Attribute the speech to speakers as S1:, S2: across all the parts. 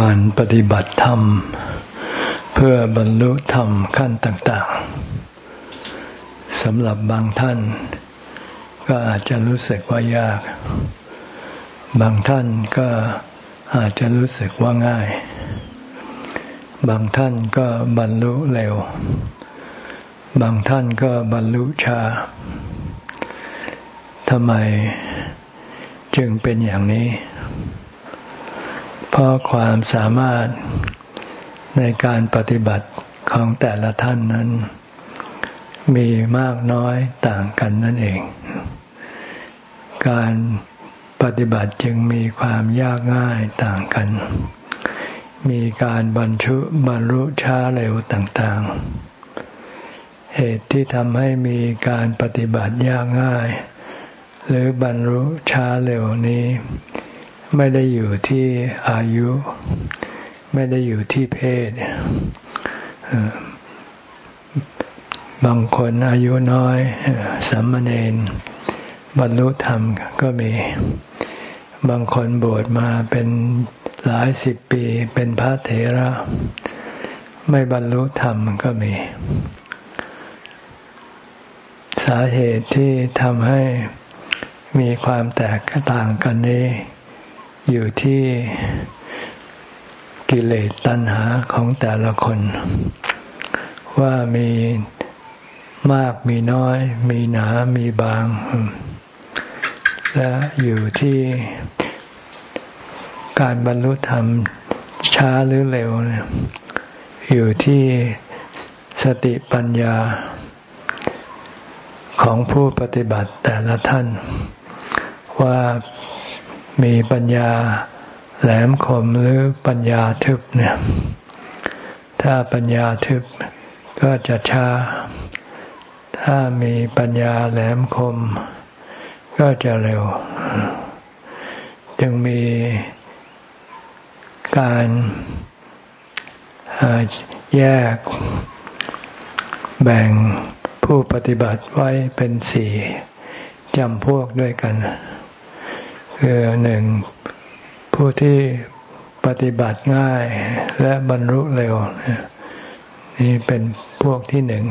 S1: การปฏิบัติธรรม เพื่อบรรลุธรรมขั้นต่าง ๆสำหรับบางท่าน ก็อาจจะรู้สึกว่ายาก บางท่านก็อาจจะรู้สึกว่าง่าย บางท่านก็บรรลุเร็ว บางท่านก็บรรลุช้าทำไมจึงเป็นอย่างนี้ เพราะความสามารถในการปฏิบัติของแต่ละท่านนั้น มีมากน้อยต่างกันนั่นเอง การปฏิบัติจึงมีความยากง่ายต่างกัน มีการบรรชุบรรลุช้าเร็วต่างๆ เหตุที่ทำให้มีการปฏิบัติยากง่าย หรือบรรลุช้าเร็วนี้ ไม่ได้อยู่ที่อายุ ไม่ได้อยู่ที่เพศบางคนอายุน้อยสัมมเนนบรรลุธรรมก็มี บางคนบวชมาเป็นหลายสิบปีเป็นพระเถระ ไม่บรรลุธรรมก็มี สาเหตุที่ทำให้มีความแตกต่างกันนี้ อยู่ที่กิเลสตัณหาของแต่ละคน ว่ามีมากมีน้อย มีหนา มีบาง และอยู่ที่การบรรลุธรรมช้าหรือเร็ว อยู่ที่สติปัญญาของผู้ปฏิบัติแต่ละท่าน ว่า มีปัญญาแหลมคมหรือปัญญาทึบเนี่ย ถ้าปัญญาทึบก็จะช้า ถ้ามีปัญญาแหลมคม ก็จะเร็ว จึงมีการแยกแบ่งผู้ปฏิบัติไว้เป็นสี่จำพวกด้วยกัน คือหนึ่งผู้ที่ปฏิบัติง่ายและบรรลุเร็ว นี่เป็นพวกที่หนึ่ง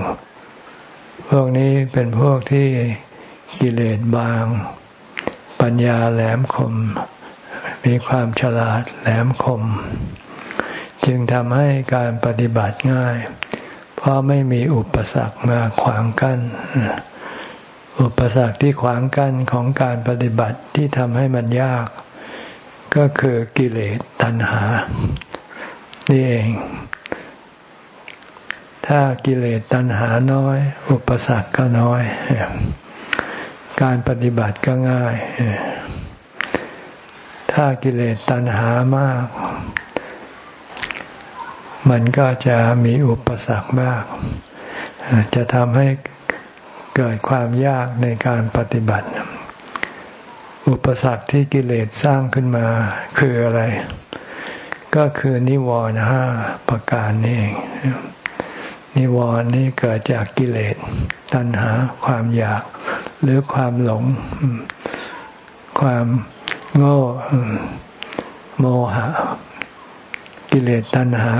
S1: พวกนี้เป็นพวกที่กิเลสบาง ปัญญาแหลมคม มีความฉลาดแหลมคม จึงทำให้การปฏิบัติง่าย เพราะไม่มีอุปสรรคมาขวางกัน้น อุปสรรคที่ขวางกั้นของการปฏิบัติที่ทำให้มันยาก ก็คือกิเลสตัณหา นี่เอง ถ้ากิเลสตัณหาน้อย อุปสรรคก็น้อย การปฏิบัติก็ง่าย ถ้ากิเลสตัณหามาก มันก็จะมีอุปสรรคมาก จะทำให้ เกิดความยากในการปฏิบัติ อุปสรรคที่กิเลสสร้างขึ้นมาคืออะไร ก็คือนิวรณ์ห้าประการนี่เองนิวรณ์นี้เกิดจากกิเลส ตัณหา ความอยาก หรือความหลง ความโง่ โมหะ กิเลสตัณหา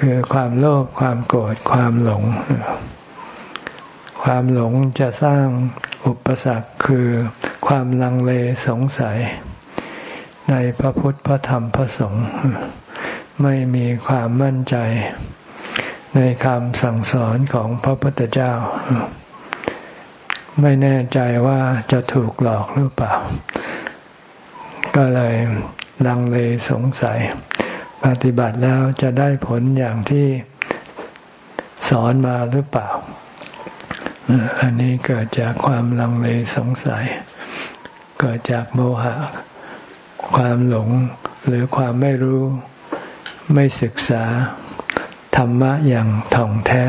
S1: คือความโลภความโกรธความหลง ความหลงจะสร้างอุปสรรคคือความลังเลสงสัย ในพระพุทธพระธรรมพระสงฆ์ไม่มีความมั่นใจ ในคำสั่งสอนของพระพุทธเจ้า ไม่แน่ใจว่าจะถูกหลอกหรือเปล่า ก็เลยลังเลสงสัย ปฏิบัติแล้วจะได้ผลอย่างที่สอนมาหรือเปล่า อันนี้เกิดจากความลังเลสงสัย เกิดจากโมหะ ความหลงหรือความไม่รู้ ไม่ศึกษา ธรรมะอย่างถ่องแท้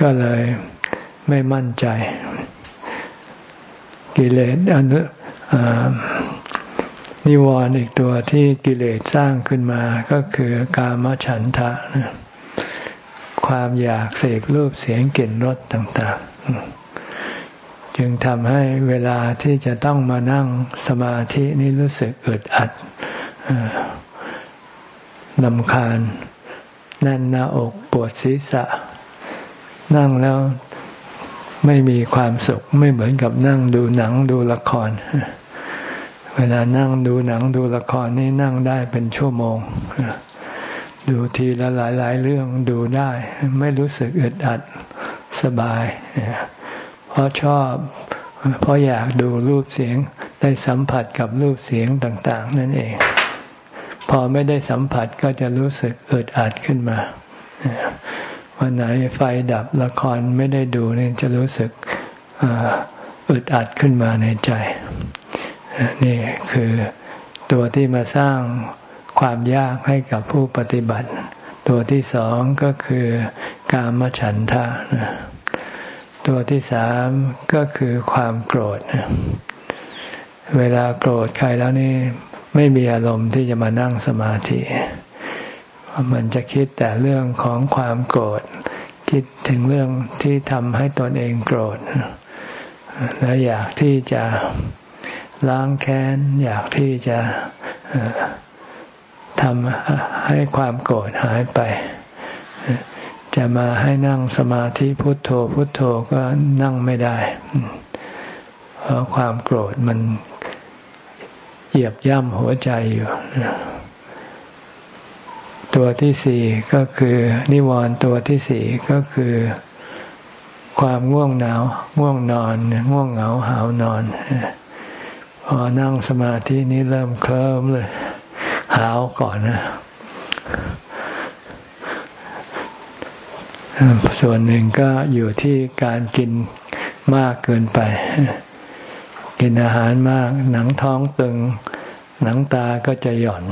S1: ก็เลยไม่มั่นใจ กิเลสอนุนิวรณ์อีกตัวที่กิเลสสร้างขึ้นมาก็คือกามฉันทะ ความอยากเสพรูปเสียงกลิ่นรสต่าง ๆ จึงทำให้เวลาที่จะต้องมานั่งสมาธินี่รู้สึกอึดอัดลำคาญแน่นหน้าอกปวดศีรษะ นั่งแล้วไม่มีความสุขไม่เหมือนกับนั่งดูหนังดูละคร เวลานั่งดูหนังดูละครนี่นั่งได้เป็นชั่วโมง ดูทีละหลาย ๆ เรื่องดูได้ ไม่รู้สึกอึดอัดสบาย เพราะชอบ เพราะอยากดูรูปเสียงได้สัมผัสกับรูปเสียงต่าง ๆ นั่นเอง พอไม่ได้สัมผัสก็จะรู้สึกอึดอัดขึ้นมาวันไหนไฟดับละครไม่ได้ดูนี่จะรู้สึกอึดอัดขึ้นมาในใจ นี่คือตัวที่มาสร้าง ความยากให้กับผู้ปฏิบัติ ตัวที่สองก็คือกามฉันทะ ตัวที่สามก็คือความโกรธ เวลาโกรธใครแล้วนี่ไม่มีอารมณ์ที่จะมานั่งสมาธิ มันจะคิดแต่เรื่องของความโกรธ คิดถึงเรื่องที่ทำให้ตนเองโกรธ และอยากที่จะล้างแค้น อยากที่จะ ทำให้ความโกรธหายไป จะมาให้นั่งสมาธิพุทโธพุทโธก็นั่งไม่ได้ เพราะความโกรธมันเหยียบย่ำหัวใจอยู่ตัวที่สี่ก็คือ นิวรณ์ตัวที่สี่ก็คือ ความง่วงหนาวง่วงนอน ง่วงเหงาหาวนอน พอนั่งสมาธินี้เริ่มเคลิ้มเลย หาวก่อนนะส่วนหนึ่งก็อยู่ที่การกินมากเกินไป กินอาหารมาก หนังท้องตึง หนังตาก็จะหย่อน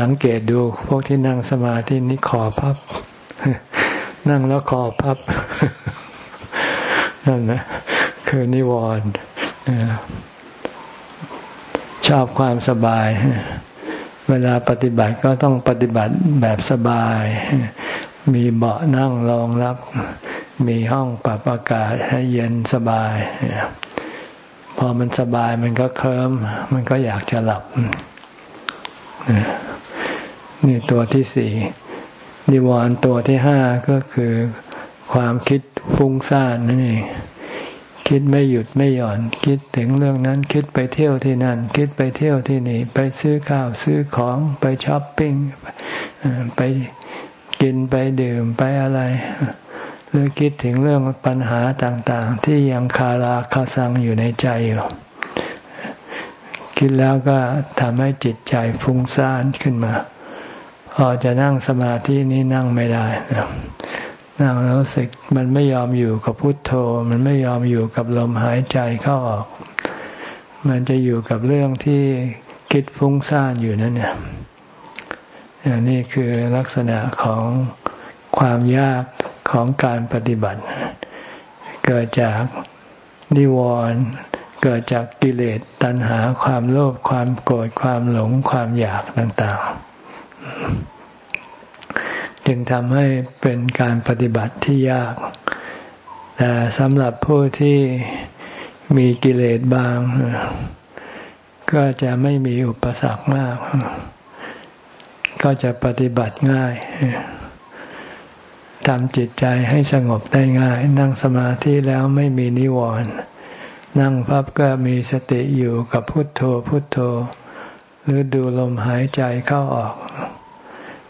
S1: สังเกตดูพวกที่นั่งสมาธินี้คอพับ นั่งแล้วคอพับ นั่นนะคือนิวรณ์ ชอบความสบาย เวลาปฏิบัติก็ต้องปฏิบัติแบบสบาย มีเบาะนั่งรองรับ มีห้องปรับอากาศให้เย็นสบาย พอมันสบายมันก็เคลิ้มมันก็อยากจะหลับ นี่ตัวที่สี่นิวรณ์ตัวที่ห้าก็คือความคิดฟุ้งซ่านนั่นเอง คิดไม่หยุดไม่หย่อน คิดถึงเรื่องนั้นคิดไปเที่ยวที่นั่น คิดไปเที่ยวที่นี่ ไปซื้อข้าวซื้อของไปช้อปปิ้งไปกินไปดื่มไปอะไรหรือคิดถึงเรื่องปัญหาต่างๆ ที่ยังคาราคาซังอยู่ในใจอยู่คิดแล้วก็ทำให้จิตใจฟุ้งซ่านขึ้นมา พอจะนั่งสมาธินี้นั่งไม่ได้ นั่งแล้วรู้สึกมันไม่ยอมอยู่กับพุทโธ มันไม่ยอมอยู่กับลมหายใจเข้าออก มันจะอยู่กับเรื่องที่คิดฟุ้งซ่านอยู่นั่นเนี่ยนี่คือลักษณะของความยากของการปฏิบัติ เกิดจากนิวรณ์เกิดจากกิเลสตัณหาความโลภความโกรธความหลงความอยากต่าง ๆ จึงทำให้เป็นการปฏิบัติที่ยาก แต่สำหรับผู้ที่มีกิเลสบาง ก็จะไม่มีอุปสรรคมาก ก็จะปฏิบัติง่ายทำจิตใจให้สงบได้ง่าย นั่งสมาธิแล้วไม่มีนิวรณ์นั่งพับก็มีสติอยู่กับพุทโธพุทโธ หรือดูลมหายใจเข้าออก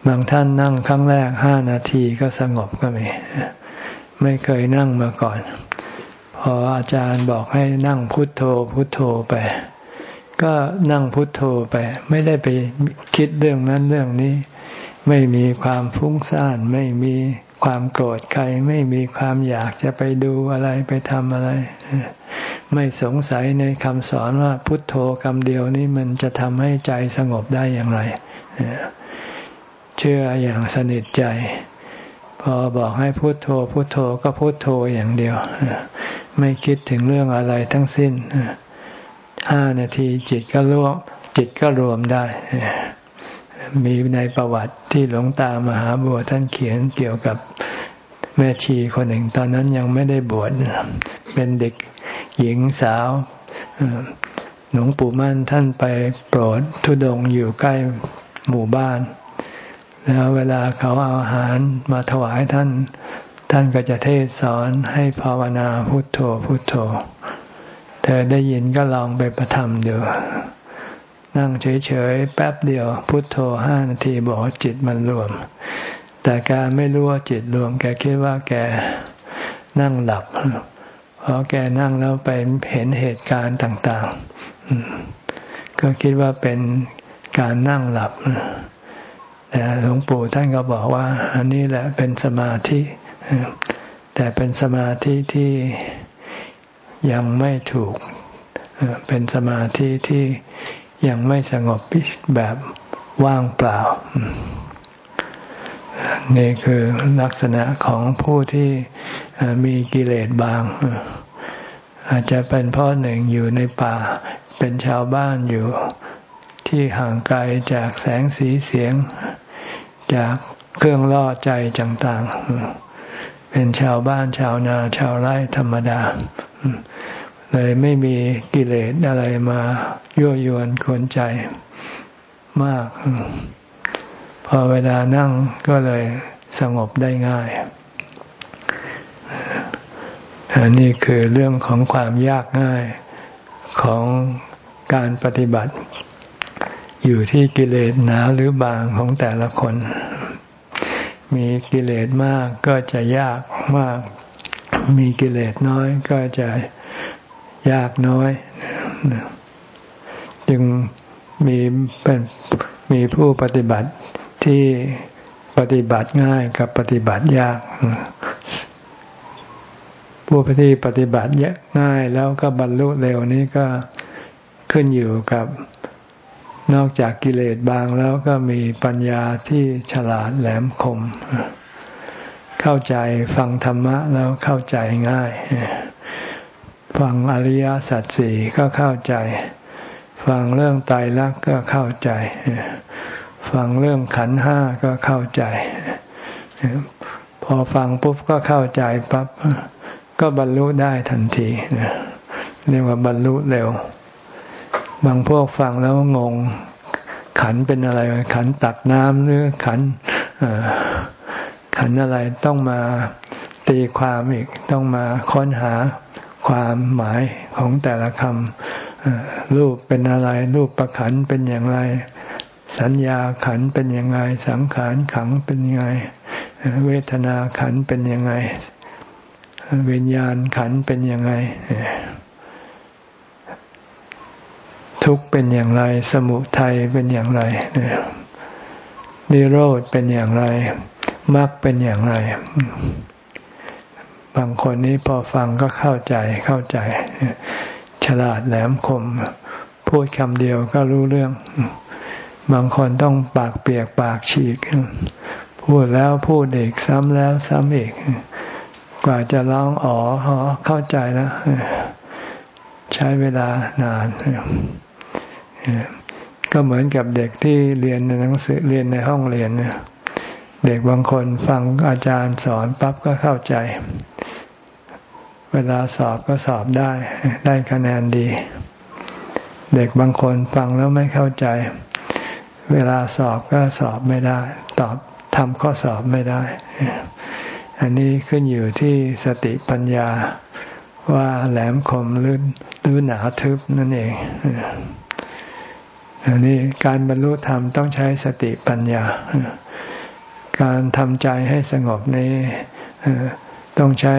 S1: บางท่านนั่งครั้งแรกห้านาทีก็สงบก็มี ไม่เคยนั่งมาก่อน พออาจารย์บอกให้นั่งพุทโธพุทโธไป ก็นั่งพุทโธไป ไม่ได้ไปคิดเรื่องนั้นเรื่องนี้ ไม่มีความฟุ้งซ่านไม่มีความโกรธใครไม่มีความอยากจะไปดูอะไรไปทำอะไร ไม่สงสัยในคำสอนว่าพุทโธคำเดียวนี้มันจะทำให้ใจสงบได้อย่างไร เชื่ออย่างสนิทใจ พอบอกให้พุทโธพุทโธก็พุทโธอย่างเดียว ไม่คิดถึงเรื่องอะไรทั้งสิ้นห้านาทีจิตก็รวมจิตก็รวมได้ มีในประวัติที่หลวงตามหาบัวท่านเขียนเกี่ยวกับแม่ชีคนหนึ่งตอนนั้นยังไม่ได้บวชเป็นเด็กหญิงสาวหลวงปู่มั่นท่านไปโปรดทุดงอยู่ใกล้หมู่บ้าน แล้วเวลาเขาเอาอาหารมาถวายท่าน ท่านก็จะเทศสอนให้ภาวนาพุทโธพุทโธ เธอได้ยินก็ลองไปประทำดูนั่งเฉยๆแป๊บเดียว พุทโธห้านาทีบอกจิตมันรวม แต่แกไม่รู้ว่าจิตรวม แกคิดว่าแกนั่งหลับเพอแกนั่งแล้วไปเห็นเหตุการณ์ต่าง ๆ ก็คิดว่าเป็นการนั่งหลับ หลวงปู่ท่านก็บอกว่า อันนี้แหละเป็นสมาธิ แต่เป็นสมาธิที่ยังไม่ถูก เป็นสมาธิที่ยังไม่สงบแบบว่างเปล่า นี่คือลักษณะของผู้ที่มีกิเลสบาง อาจจะเป็นพ่อหนึ่งอยู่ในป่า เป็นชาวบ้านอยู่ ที่ห่างไกลจากแสงสีเสียง จากเครื่องล่อใจต่างๆ เป็นชาวบ้านชาวนาชาวไร่ธรรมดา เลยไม่มีกิเลสอะไรมายั่วยวนขวนใจมาก พอเวลานั่งก็เลยสงบได้ง่ายอันนี้คือเรื่องของความยากง่ายของการปฏิบัติ อยู่ที่กิเลสหนาหรือบางของแต่ละคน มีกิเลสมากก็จะยากมาก มีกิเลสน้อยก็จะยากน้อย จึงมีเป็นมีผู้ปฏิบัติที่ปฏิบัติง่ายกับปฏิบัติยาก ผู้ที่ปฏิบัติง่ายแล้วก็บรรลุเร็วนี้ก็ขึ้นอยู่กับ นอกจากกิเลสบางแล้วก็มีปัญญาที่ฉลาดแหลมคม เข้าใจฟังธรรมะแล้วเข้าใจง่าย ฟังอริยสัจสี่ก็เข้าใจ ฟังเรื่องไตรลักษณ์ก็เข้าใจ ฟังเรื่องขันห้าก็เข้าใจ พอฟังปุ๊บก็เข้าใจปั๊บก็บรรลุได้ทันทีเรียกว่าบรรลุเร็ว บางพวกฟังแล้วงง ขันเป็นอะไร ขันตักน้ำหรือขันขันอะไรต้องมาตีความอีก ต้องมาค้นหาความหมายของแต่ละคำรูปเป็นอะไร รูปประขันเป็นอย่างไร สัญญาขันเป็นยังไงสังขารขังเป็นยังไง เวทนาขันเป็นยังไงวิญญาณขันเป็นยังไง ทุกเป็นอย่างไร สมุทัยเป็นอย่างไรนิโรธเป็นอย่างไรมรรคเป็นอย่างไร บางคนนี้พอฟังก็เข้าใจเข้าใจ ฉลาดแหลมคม พูดคำเดียวก็รู้เรื่อง บางคนต้องปากเปียกปากฉีก พูดแล้วพูดอีกซ้ำแล้วซ้ำอีก กว่าจะร้องอ๋อเข้าใจแล้วใช้เวลานาน ก็เหมือนกับเด็กที่เรียนในหนังสือเรียนในห้องเรียนเด็กบางคนฟังอาจารย์สอนปั๊บก็เข้าใจ เวลาสอบก็สอบได้ ได้คะแนนดี เด็กบางคนฟังแล้วไม่เข้าใจ เวลาสอบก็สอบไม่ได้ ตอบทำข้อสอบไม่ได้ อันนี้ขึ้นอยู่ที่สติปัญญาว่าแหลมคมหรือหรือหนาทึบนั่นเอง อันนี้การบรรลุธรรมต้องใช้สติปัญญา การทำใจให้สงบนี้ต้องใช้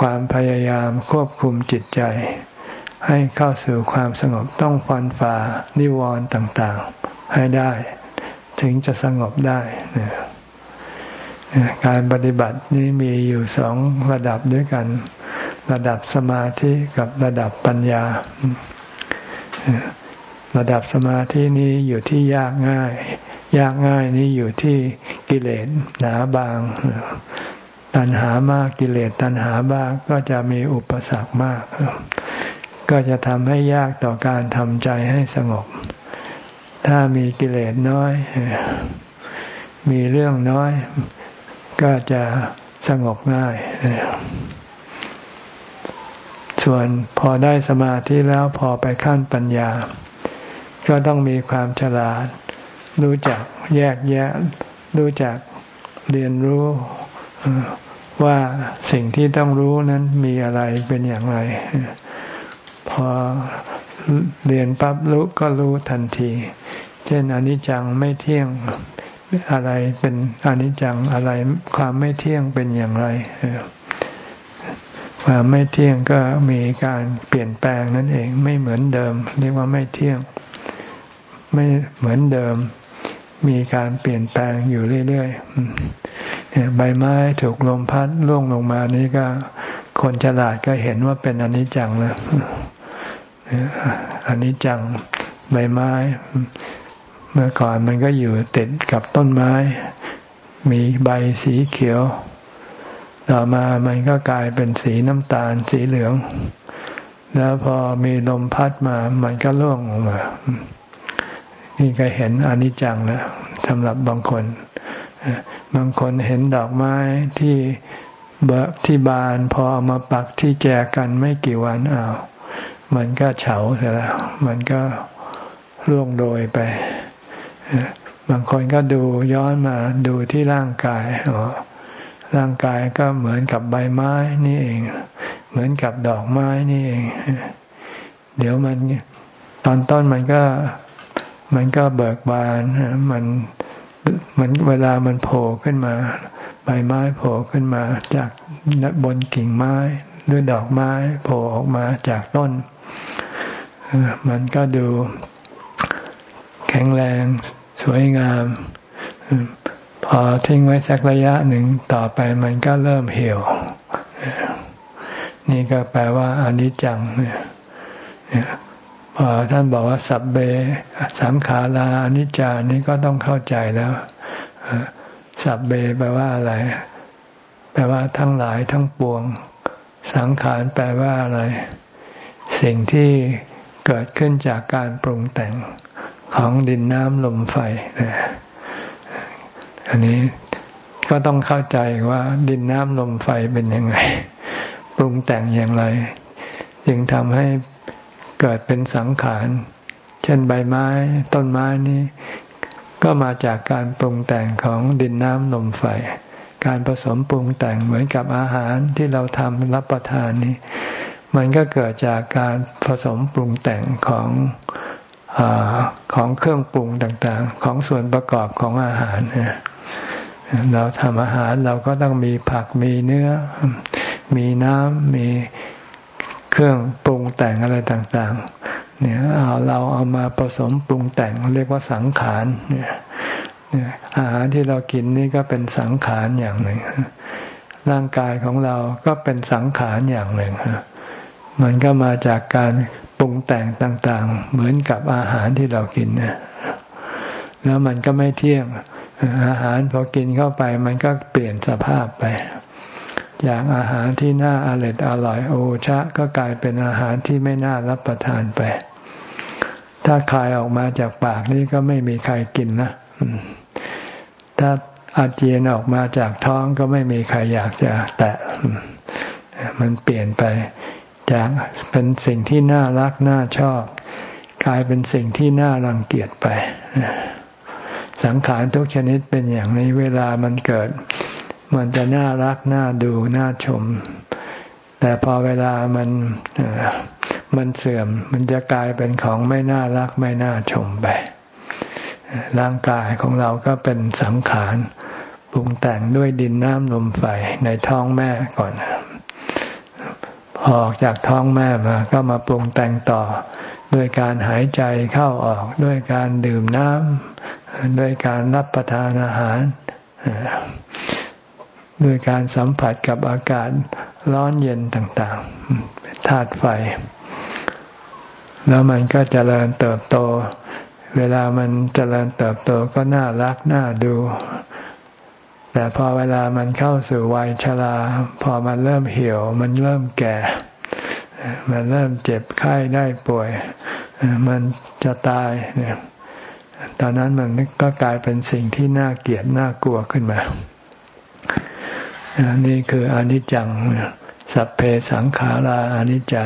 S1: ความพยายามควบคุมจิตใจ ให้เข้าสู่ความสงบต้องฟันฝ่านิวรณ์ต่างๆ ให้ได้ ถึงจะสงบได้ การปฏิบัตินี้มีอยู่สองระดับด้วยกัน ระดับสมาธิกับระดับปัญญา ระดับสมาธินี้อยู่ที่ยากง่าย ยากง่ายนี้อยู่ที่กิเลสหนาบาง ตัณหามากกิเลสตัณหาบ้างก็จะมีอุปสรรคมาก ก็จะทำให้ยากต่อการทำใจให้สงบ ถ้ามีกิเลสน้อย มีเรื่องน้อย ก็จะสงบง่ายส่วนพอได้สมาธิแล้วพอไปขั้นปัญญา ก็ต้องมีความฉลาด รู้จักแยกแยะ รู้จักเรียนรู้ว่าสิ่งที่ต้องรู้นั้นมีอะไรเป็นอย่างไร พอเรียนปั๊บรู้ก็รู้ทันที เช่นอนิจจังไม่เที่ยงอะไรเป็นอนิจจังอะไรความไม่เที่ยงเป็นอย่างไรความไม่เที่ยงก็มีการเปลี่ยนแปลงนั่นเอง ไม่เหมือนเดิม เรียกว่าไม่เที่ยง ไม่เหมือนเดิม มีการเปลี่ยนแปลงอยู่เรื่อยๆใบไม้ถูกลมพัดล่วงลงมานี่ก็คนฉลาดก็เห็นว่าเป็นอนิจจังแล้วอนิจจังใบไม้ เมื่อก่อนมันก็อยู่ติดกับต้นไม้ มีใบสีเขียว ต่อมามันก็กลายเป็นสีน้ำตาลสีเหลือง แล้วพอมีลมพัดมา มันก็ร่วงออกมา นี่ก็เห็นอนิจจังแล้วสำหรับบางคน บางคนเห็นดอกไม้ที่เบที่บานพอเอามาปักที่แจกันไม่กี่วันอ้าวมันก็เฉาเสียแล้ว มันก็ร่วงโรยไป บางคนก็ดูย้อนมาดูที่ร่างกายอ๋อร่างกายก็เหมือนกับใบไม้นี่เอง เหมือนกับดอกไม้นี่เอง เดี๋ยวมันตอนต้นมันก็ มันก็เบิกบานมันมันเวลามันโผล่ขึ้นมา ใบไม้โผล่ขึ้นมา จากบนกิ่งไม้หรือดอกไม้โผล่ออกมาจากต้น มันก็ดูแข็งแรงสวยงาม พอทิ้งไว้สักระยะหนึ่งต่อไปมันก็เริ่มเหี่ยว นี่ก็แปลว่าอนิจจังเนี่ย พอท่านบอกว่าสับเบสามขาลาอนิจจานี่ก็ต้องเข้าใจแล้วสับเบแปลว่าอะไร แปลว่าทั้งหลายทั้งปวง สังขารแปลว่าอะไร สิ่งที่เกิดขึ้นจากการปรุงแต่งของดินน้ำลมไฟนะอันนี้ก็ต้องเข้าใจว่าดินน้ำลมไฟเป็นยังไง ปรุงแต่งอย่างไร จึงทำให้ เกิดเป็นสังขาร เช่นใบไม้ ต้นไม้นี้ ก็มาจากการปรุงแต่งของดินน้ำลมไฟ การผสมปรุงแต่งเหมือนกับอาหารที่เราทำรับประทานนี้ มันก็เกิดจากการผสมปรุงแต่งของอของเครื่องปรุงต่างๆ ของส่วนประกอบของอาหารเนี่ยเราทำอาหารเราก็ต้องมีผักมีเนื้อ มีน้ำมี เครื่องปรุงแต่งอะไรต่างๆ เนี่ยเอาเราเอามาผสมปรุงแต่งเรียกว่าสังขารเนี่ยอาหารที่เรากินนี่ก็เป็นสังขารอย่างหนึ่ง ร่างกายของเราก็เป็นสังขารอย่างหนึ่ง มันก็มาจากการปรุงแต่งต่างๆ เหมือนกับอาหารที่เรากินนะแล้วมันก็ไม่เที่ยงอาหารพอกินเข้าไป มันก็เปลี่ยนสภาพไป จากอาหารที่น่าอร่อยอร่อยโอชะ ก็กลายเป็นอาหารที่ไม่น่ารับประทานไป ถ้าคายออกมาจากปากนี่ก็ไม่มีใครกินนะ ถ้าอาเจียนออกมาจากท้องก็ไม่มีใครอยากจะแตะ มันเปลี่ยนไปจากเป็นสิ่งที่น่ารักน่าชอบ กลายเป็นสิ่งที่น่ารังเกียจไป สังขารทุกชนิดเป็นอย่างนี้เวลามันเกิด มันจะน่ารักน่าดูน่าชม แต่พอเวลามันมันเสื่อม มันจะกลายเป็นของไม่น่ารักไม่น่าชมไปร่างกายของเราก็เป็นสังขารปรุงแต่งด้วยดินน้ำลมไฟในท้องแม่ก่อนพอออกจากท้องแม่มาก็มาปรุงแต่งต่อ ด้วยการหายใจเข้าออกด้วยการดื่มน้ำด้วยการรับประทานอาหาร ด้วยการสัมผัสกับอากาศร้อนเย็นต่างๆธาตุไฟ แล้วมันก็เจริญเติบโต เวลามันเจริญเติบโตก็น่ารักน่าดู แต่พอเวลามันเข้าสู่วัยชรา พอมันเริ่มเหี่ยว มันเริ่มแก่ มันเริ่มเจ็บไข้ได้ป่วย มันจะตายเนี่ยตอนนั้นมันก็กลายเป็นสิ่งที่น่าเกลียดน่ากลัวขึ้นมา นี่คืออนิจจัง สัพเพสังขาราอนิจจา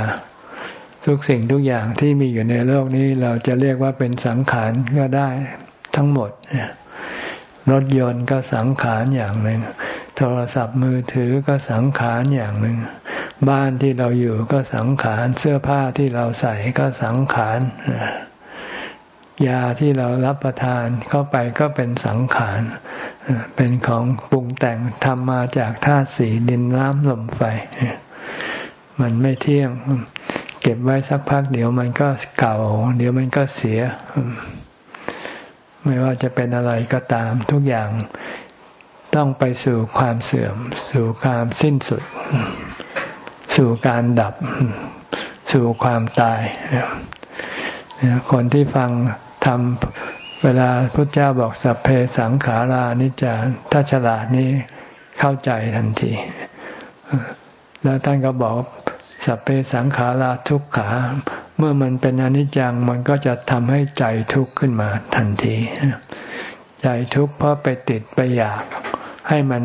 S1: ทุกสิ่งทุกอย่างที่มีอยู่ในโลกนี้เราจะเรียกว่าเป็นสังขารก็ได้ทั้งหมดรถยนต์ก็สังขารอย่างหนึ่งโทรศัพท์มือถือก็สังขารอย่างหนึ่ง บ้านที่เราอยู่ก็สังขาร เสื้อผ้าที่เราใส่ก็สังขารยาที่เรารับประทานเข้าไปก็เป็นสังขาร เป็นของปรุงแต่งทำมาจากธาตุสีดินน้ำลมไฟ มันไม่เที่ยง เก็บไว้สักพัก เดี๋ยวมันก็เก่า เดี๋ยวมันก็เสีย ไม่ว่าจะเป็นอะไรก็ตามทุกอย่างต้องไปสู่ความเสื่อม สู่ความสิ้นสุด สู่การดับ สู่ความตายคนที่ฟังทำ เวลาพระเจ้าบอกสัพเพสังขารานิจจาถ้าฉลาดนี้เข้าใจทันที แล้วท่านก็บอกสัพเพสังขาราทุกขา เมื่อมันเป็นอนิจจังมันก็จะทำให้ใจทุกข์ขึ้นมาทันที ใจทุกข์เพราะไปติดไปอยาก ให้มัน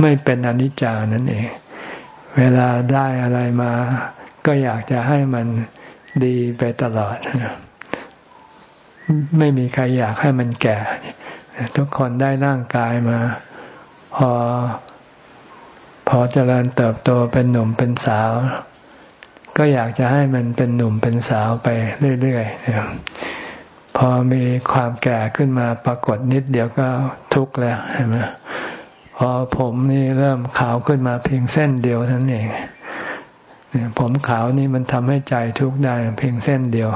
S1: ไม่เป็นอนิจจานั่นเอง เวลาได้อะไรมา ก็อยากจะให้มันดีไปตลอด ไม่มีใครอยากให้มันแก่ ทุกคนได้ร่างกายมา พอ พอเจริญเติบโตเป็นหนุ่มเป็นสาว ก็อยากจะให้มันเป็นหนุ่มเป็นสาวไปเรื่อยๆพอมีความแก่ขึ้นมาปรากฏนิดเดียวก็ทุกข์แล้วใช่ไหมพอผมนี่เริ่มขาวขึ้นมาเพียงเส้นเดียวทั้นเองผมขาวนี่มันทำให้ใจทุกข์ได้เพียงเส้นเดียว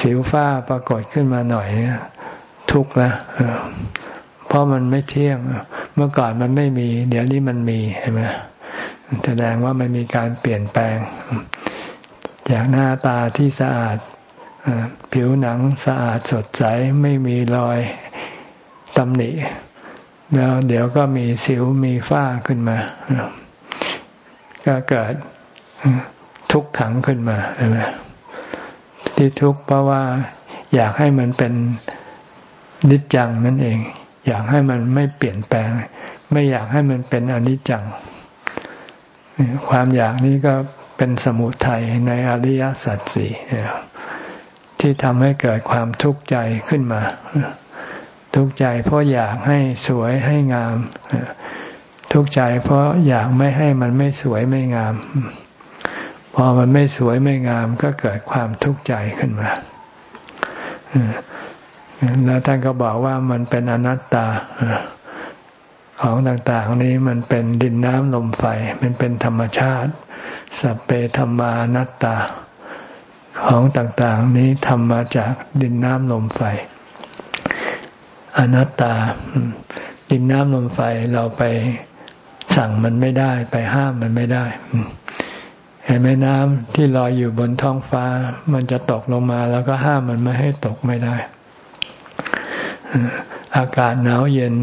S1: สิวฟ้าปรากฏขึ้นมาหน่อยทุกข์ล้วเพราะมันไม่เที่ยง เมื่อก่อนมันไม่มี เดี๋ยวนี้มันมีเห็นไหมแสดงว่ามันมีการเปลี่ยนแปลง จากหน้าตาที่สะอาดผิวหนังสะอาดสดใสไม่มีรอยตำหนิแล้วเดี๋ยวก็มีสิวมีฝ้าขึ้นมา ก็เกิดทุกขังขึ้นมาใช่ไหม ที่ทุกข์เพราะว่าอยากให้มันเป็นนิจจังนั่นเอง อยากให้มันไม่เปลี่ยนแปลง ไม่อยากให้มันเป็นอนิจจัง ความอยากนี้ก็เป็นสมุทัยในอริยสัจสี่ที่ทำให้เกิดความทุกข์ใจขึ้นมา ทุกข์ใจเพราะอยากให้สวยให้งาม ทุกข์ใจเพราะอยากไม่ให้มันไม่สวยไม่งาม พอมันไม่สวยไม่งามก็เกิดความทุกข์ใจขึ้นมาแล้วท่านก็บอกว่ามันเป็นอนัตตาของต่างๆนี้มันเป็นดินน้ำลมไฟ มันเป็นธรรมชาติ สัพเพธรรมานัตตา ของต่างๆนี้ทำมาจากดินน้ำลมไฟ อนัตตา ดินน้ำลมไฟเราไปสั่งมันไม่ได้ ไปห้ามมันไม่ได้ เห็นไหมน้ำที่ลอยอยู่บนท้องฟ้า มันจะตกลงมาแล้วก็ห้ามมันไม่ให้ตกไม่ได้ อากาศหนาวเย็น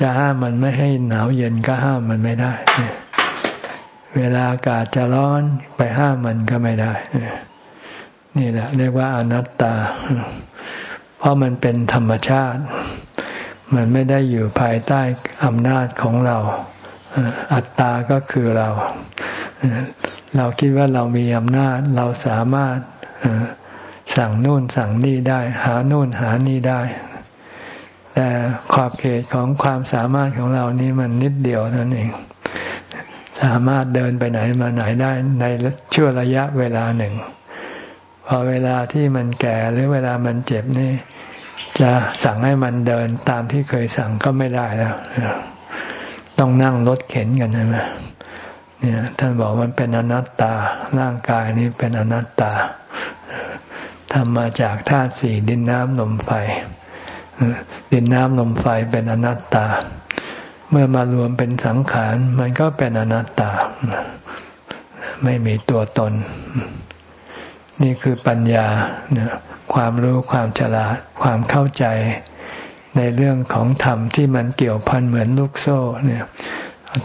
S1: จะห้ามมันไม่ให้หนาวเย็นก็ห้ามมันไม่ได้ เวลาอากาศจะร้อนไปห้ามมันก็ไม่ได้ นี่แหละ เรียกว่าอนัตตา เพราะมันเป็นธรรมชาติ มันไม่ได้อยู่ภายใต้อำนาจของเรา อัตตาก็คือเรา เราคิดว่าเรามีอำนาจ เราสามารถสั่งนู่นสั่งนี่ได้ หานู่นหานี่ได้ แต่ขอบเขตของความสามารถของเรานี้มันนิดเดียวนั่นเอง สามารถเดินไปไหนมาไหนได้ในช่วงระยะเวลาหนึ่ง พอเวลาที่มันแก่หรือเวลามันเจ็บนี่ จะสั่งให้มันเดินตามที่เคยสั่งก็ไม่ได้แล้ว ต้องนั่งรถเข็นกันใช่ไหม เนี่ยท่านบอกมันเป็นอนัตตา ร่างกายนี้เป็นอนัตตาทำมาจากธาตุสี่ดินน้ำลมไฟ ดินน้ำลมไฟเป็นอนัตตา เมื่อมารวมเป็นสังขาร มันก็เป็นอนัตตา ไม่มีตัวตน นี่คือปัญญาความรู้ความฉลาดความเข้าใจในเรื่องของธรรมที่มันเกี่ยวพันเหมือนลูกโซ่เนี่ย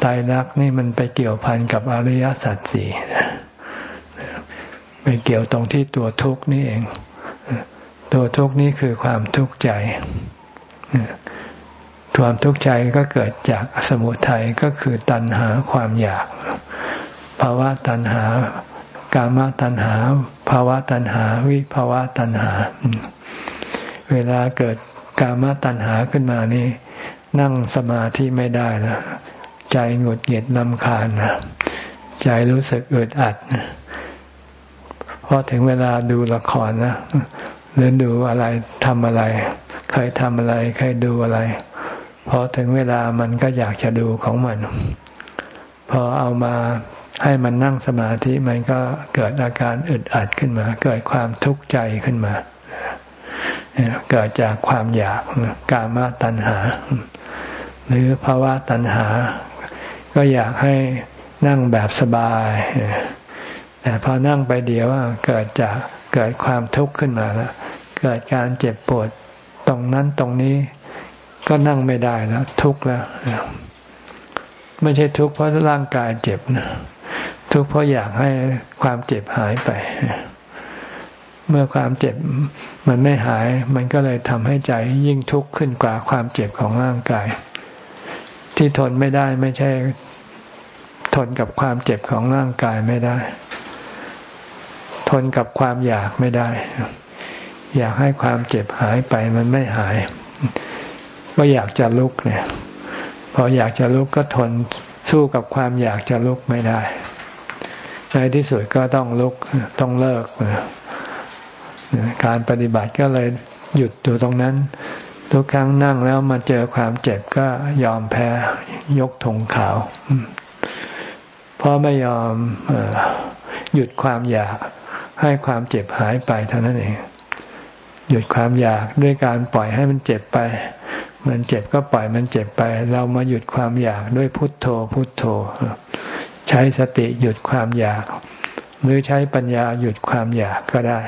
S1: ตายรักนี่มันไปเกี่ยวพันกับอริยสัจสี่ไปเกี่ยวตรงที่ตัวทุกข์นี่เอง ตัวทุกข์นี่คือความทุกข์ใจความทุกข์ใจก็เกิดจากสมุทัยก็คือตัณหาความอยากภาวะตัณหากามตัณหาภาวะตัณหา วิภาวะตัณหา เวลาเกิดกามตัณหาขึ้นมานี่ นั่งสมาธิไม่ได้นะ ใจหงุดหงิดลำคาญนะใจรู้สึกอึดอัดพอถึงเวลาดูละครนะหรือดูอะไรทำอะไร เคยทำอะไร เคยดูอะไร พอถึงเวลามันก็อยากจะดูของมัน พอเอามาให้มันนั่งสมาธิมันก็เกิดอาการอึดอัดขึ้นมา เกิดความทุกข์ใจขึ้นมา เกิดจากความอยากกามตัณหา หรือภาวะตัณหา ก็อยากให้นั่งแบบสบาย แต่พอนั่งไปเดียวเกิดจากเกิดความทุกข์ขึ้นมาแล้วเกิดการเจ็บปวดตรงนั้นตรงนี้ ก็นั่งไม่ได้แล้วทุกข์แล้วไม่ใช่ทุกข์เพราะร่างกายเจ็บนะทุกข์เพราะอยากให้ความเจ็บหายไป เมื่อความเจ็บมันไม่หาย มันก็เลยทำให้ใจยิ่งทุกข์ขึ้นกว่าความเจ็บของร่างกาย ที่ทนไม่ได้ไม่ใช่ ทนกับความเจ็บของร่างกายไม่ได้ ทนกับความอยากไม่ได้ อยากให้ความเจ็บหายไปมันไม่หาย ก็อยากจะลุกเนี่ย พออยากจะลุกก็ทนสู้กับความอยากจะลุกไม่ได้ ในที่สุดก็ต้องลุกต้องเลิก การปฏิบัติก็เลยหยุดอยู่ตรงนั้น ทุกครั้งนั่งแล้วมาเจอความเจ็บก็ยอมแพ้ยกธงขาวเพราะไม่ยอมหยุดความอยากให้ความเจ็บหายไปเท่านั้นเอง หยุดความอยากด้วยการปล่อยให้มันเจ็บไป มันเจ็บก็ปล่อยมันเจ็บไป เรามาหยุดความอยากด้วยพุทโธ พุทโธ ใช้สติหยุดความอยาก หรือใช้ปัญญาหยุดความอยากก็ได้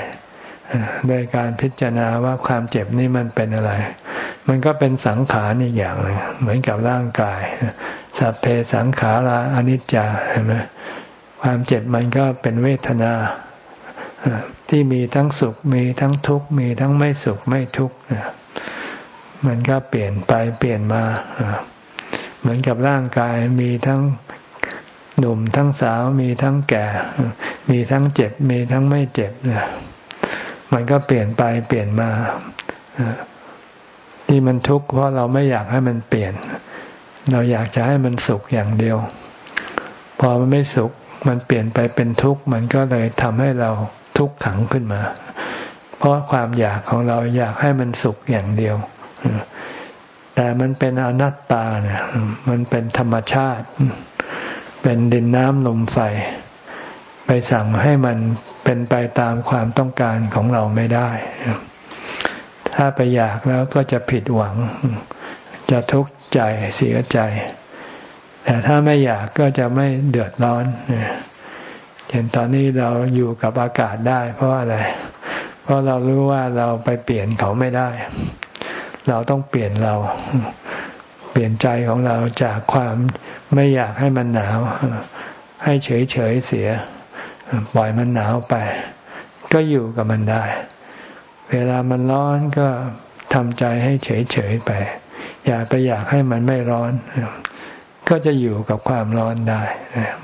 S1: โดยการพิจารณาว่าความเจ็บนี่มันเป็นอะไร มันก็เป็นสังขารอีกอย่างหนึ่งเหมือนกับร่างกาย สัพเพสังขาราอนิจจาใช่ไหมความเจ็บมันก็เป็นเวทนาที่มีทั้งสุขมีทั้งทุกข์มีทั้งไม่สุขไม่ทุกข์มันก็เปลี่ยนไปเปลี่ยนมาเหมือนกับร่างกายมีทั้งหนุ่มทั้งสาวมีทั้งแก่ มีทั้งเจ็บมีทั้งไม่เจ็บมันก็เปลี่ยนไปเปลี่ยนมา ที่มันทุกข์เพราะเราไม่อยากให้มันเปลี่ยน เราอยากจะให้มันสุขอย่างเดียว พอมันไม่สุขมันเปลี่ยนไปเป็นทุกข์มันก็เลยทำให้เราทุกข์ขังขึ้นมา เพราะความอยากของเราอยากให้มันสุขอย่างเดียว แต่มันเป็นอนัตตาเนี่ยมันเป็นธรรมชาติ เป็นดินน้ำลมไฟ ไปสั่งให้มันเป็นไปตามความต้องการของเราไม่ได้ ถ้าไปอยากแล้วก็จะผิดหวัง จะทุกข์ใจเสียใจ แต่ถ้าไม่อยากก็จะไม่เดือดร้อนเห็นตอนนี้เราอยู่กับอากาศได้ เพราะอะไร เพราะเรารู้ว่าเราไปเปลี่ยนเขาไม่ได้ เราต้องเปลี่ยนเรา เปลี่ยนใจของเราจากความไม่อยากให้มันหนาว ให้เฉยเฉยเสีย ปล่อยมันหนาวไป ก็อยู่กับมันได้ เวลามันร้อนก็ทำใจให้เฉยเฉยไป อย่าไปอยากให้มันไม่ร้อน ก็จะอยู่กับความร้อนได้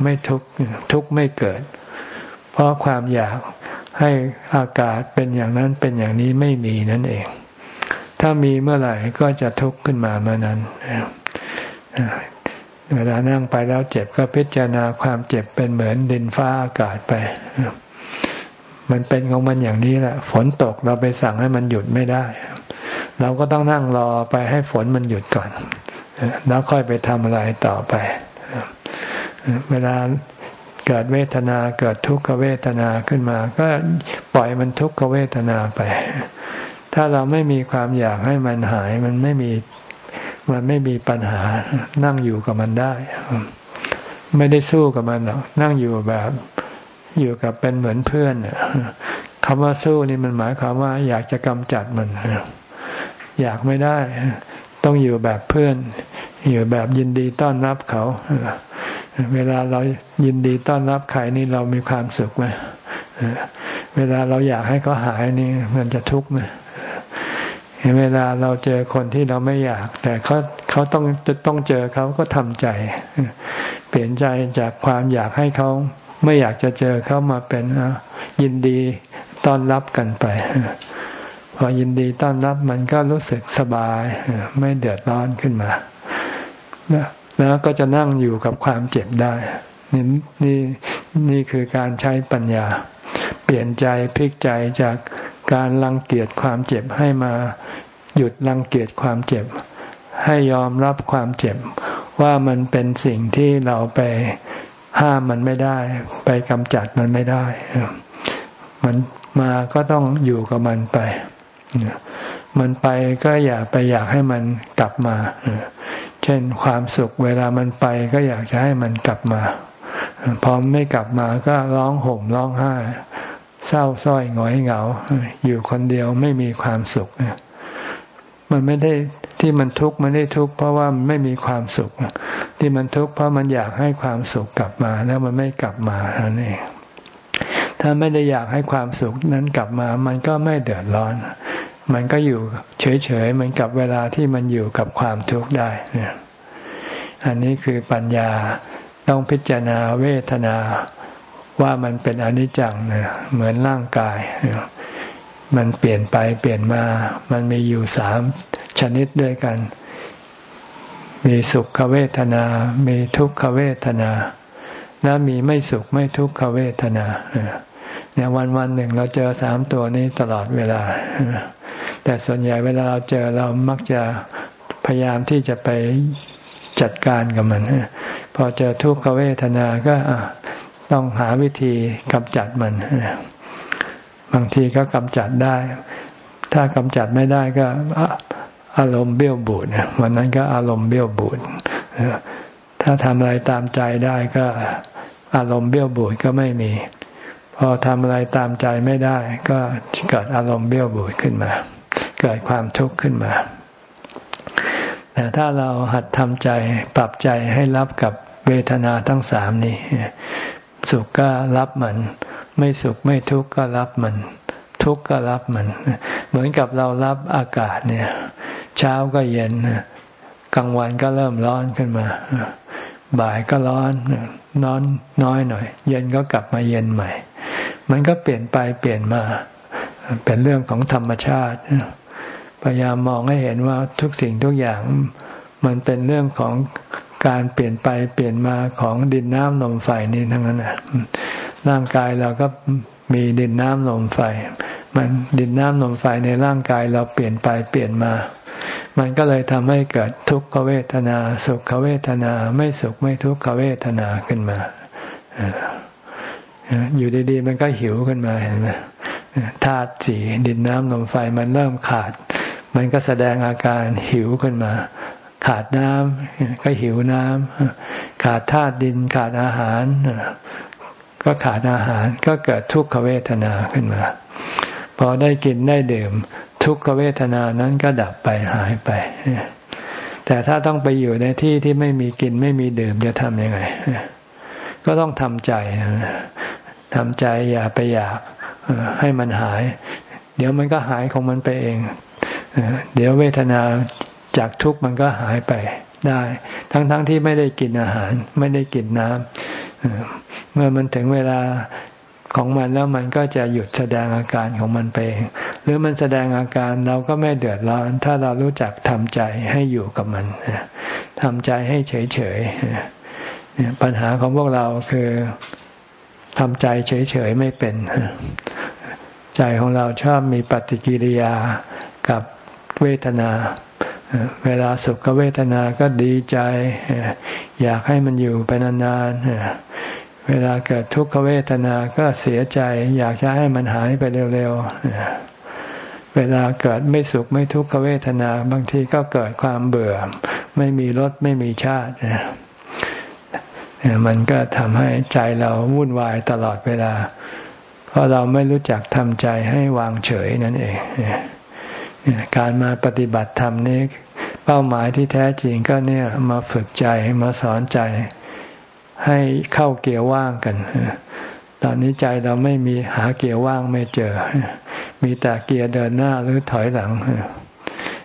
S1: ไม่ทุกข์ทุกข์ไม่เกิด เพราะความอยากให้อากาศเป็นอย่างนั้นเป็นอย่างนี้ไม่มีนั่นเอง ถ้ามีเมื่อไหร่ก็จะทุกข์ขึ้นมาเมื่อนั้นเวลานั่งไปแล้วเจ็บก็พิจารณาความเจ็บเป็นเหมือนดินฟ้าอากาศไป มันเป็นของมันอย่างนี้แหละ ฝนตกเราไปสั่งให้มันหยุดไม่ได้ เราก็ต้องนั่งรอไปให้ฝนมันหยุดก่อน แล้วค่อยไปทำอะไรต่อไป เวลาเกิดเวทนาเกิดทุกขเวทนาขึ้นมา ก็ปล่อยมันทุกขเวทนาไป ถ้าเราไม่มีความอยากให้มันหาย มันไม่มีมันไม่มีปัญหานั่งอยู่กับมันได้ ไม่ได้สู้กับมันหรอกนั่งอยู่แบบ อยู่กับเป็นเหมือนเพื่อนคำว่าสู้นี่มันหมายความว่า อยากจะกำจัดมัน อยากไม่ได้ ต้องอยู่แบบเพื่อน อยู่แบบยินดีต้อนรับเขา เวลาเรายินดีต้อนรับใครนี่เรามีความสุขไหมเวลาเราอยากให้เขาหายนี่มันจะทุกข์ไหมเวลาเราเจอคนที่เราไม่อยาก แต่เขาเขาต้องจะต้องเจอเขาก็ทำใจ เปลี่ยนใจจากความอยากให้เขา ไม่อยากจะเจอเขามาเป็นยินดีต้อนรับกันไป พอยินดีต้อนรับมันก็รู้สึกสบาย ไม่เดือดร้อนขึ้นมา แล้วก็จะนั่งอยู่กับความเจ็บได้นี่นี่นี่คือการใช้ปัญญา เปลี่ยนใจพลิกใจจากการรังเกียจความเจ็บให้มาหยุดรังเกียจความเจ็บ ให้ยอมรับความเจ็บ ว่ามันเป็นสิ่งที่เราไป ห้ามมันไม่ได้ ไปกำจัดมันไม่ได้ มันมาก็ต้องอยู่กับมันไป มันไปก็อย่าไปอยากให้มันกลับมา เช่นความสุขเวลามันไปก็อยากจะให้มันกลับมา พอไม่กลับมาก็ร้องห่มร้องไห้เศร้าส้อยหงอยเหงา อยู่คนเดียวไม่มีความสุข มันไม่ได้ที่มันทุกข์มันได้ทุกข์เพราะว่ามันไม่มีความสุข ที่มันทุกข์เพราะมันอยากให้ความสุขกลับมา แล้วมันไม่กลับมาอันนี้ถ้าไม่ได้อยากให้ความสุขนั้นกลับมา มันก็ไม่เดือดร้อน มันก็อยู่เฉยๆเหมือนกับเวลาที่มันอยู่กับความทุกข์ได้เนี่ยอันนี้คือปัญญาต้องพิจารณาเวทนาว่ามันเป็นอนิจจังเนี่ยเหมือนร่างกาย มันเปลี่ยนไปเปลี่ยนมา มันมีอยู่สามชนิดด้วยกัน มีสุขเวทนา มีทุกขเวทนา และมีไม่สุขไม่ทุกขเวทนาเนี่ยวันวันหนึ่งเราเจอสามตัวนี้ตลอดเวลา แต่ส่วนใหญ่เวลาเราเจอเรามักจะพยายามที่จะไปจัดการกับมัน พอเจอทุกขเวทนาก็ต้องหาวิธีกำจัดมัน บางทีก็กำจัดได้ ถ้ากำจัดไม่ได้ก็อารมณ์เบี้ยวบูดวันนั้นก็อารมณ์เบี้ยวบูดถ้าทำอะไรตามใจได้ก็อารมณ์เบี้ยวบูดก็ไม่มี พอทำอะไรตามใจไม่ได้ ก็เกิดอารมณ์เบี้ยวบูดขึ้นมา เกิดความทุกข์ขึ้นมาแต่ถ้าเราหัดทำใจปรับใจให้รับกับเวทนาทั้งสามนี้ สุขก็รับมัน ไม่สุขไม่ทุกข์ก็รับมัน ทุกข์ก็รับมัน เหมือนกับเรารับอากาศเนี่ย เช้าก็เย็นกลางวันก็เริ่มร้อนขึ้นมา บ่ายก็ร้อนนอนน้อยหน่อย เย็นก็กลับมาเย็นใหม่ มันก็เปลี่ยนไปเปลี่ยนมา เป็นเรื่องของธรรมชาติพยายามมองให้เห็นว่าทุกสิ่งทุกอย่างมันเป็นเรื่องของ การเปลี่ยนไปเปลี่ยนมาของดินน้ำลมไฟนี่ทั้งนั้นนะร่างกายเราก็มีดินน้ำลมไฟ มันดินน้ำลมไฟในร่างกายเราเปลี่ยนไปเปลี่ยนมา มันก็เลยทำให้เกิดทุกขเวทนา สุขเวทนาไม่สุขไม่ทุกขเวทนาขึ้นมาอยู่ดีๆ มันก็หิวขึ้นมาเห็นไหมธาตุสีดินน้ำลมไฟมันเริ่มขาด มันก็แสดงอาการหิวขึ้นมา ขาดน้ำก็หิวน้ำขาดธาตุดินขาดอาหาร ก็ขาดอาหารก็เกิดทุกขเวทนาขึ้นมา พอได้กินได้ดื่ม ทุกขเวทนานั้นก็ดับไปหายไป แต่ถ้าต้องไปอยู่ในที่ที่ไม่มีกินไม่มีดื่มจะทำยังไง ก็ต้องทำใจทำใจอย่าไปอยากให้มันหาย เดี๋ยวมันก็หายของมันไปเอง เดี๋ยวเวทนา จากทุกข์มันก็หายไปได้ ทั้งๆทที่ไม่ได้กินอาหาร ไม่ได้กินน้ำเมื่อมันถึงเวลาของมันแล้วมันก็จะหยุดแสดงอาการของมันไปเองหรือมันแสดงอาการเราก็ไม่เดือดร้อน ถ้าเรารู้จักทำใจให้อยู่กับมันทำใจให้เฉยๆปัญหาของพวกเราคือทำใจเฉยๆไม่เป็น ใจของเราชอบมีปฏิกิริยากับเวทนา เวลาสุขเวทนาก็ดีใจ อยากให้มันอยู่ไปนานๆเวลาเกิดทุกขเวทนาก็เสียใจ อยากจะให้มันหายไปเร็วๆ เวลาเกิดไม่สุขไม่ทุกขเวทนา บางทีก็เกิดความเบื่อ ไม่มีรสไม่มีชาติมันก็ทำให้ใจเราวุ่นวายตลอดเวลา เพราะเราไม่รู้จักทำใจให้วางเฉยนั่นเอง การมาปฏิบัติธรรมนี้เป้าหมายที่แท้จริงก็เนี่ยมาฝึกใจมาสอนใจให้เข้าเกียร์ว่างกัน ตอนนี้ใจเราไม่มีหาเกียร์ว่างไม่เจอ มีแต่เกียร์เดินหน้าหรือถอยหลัง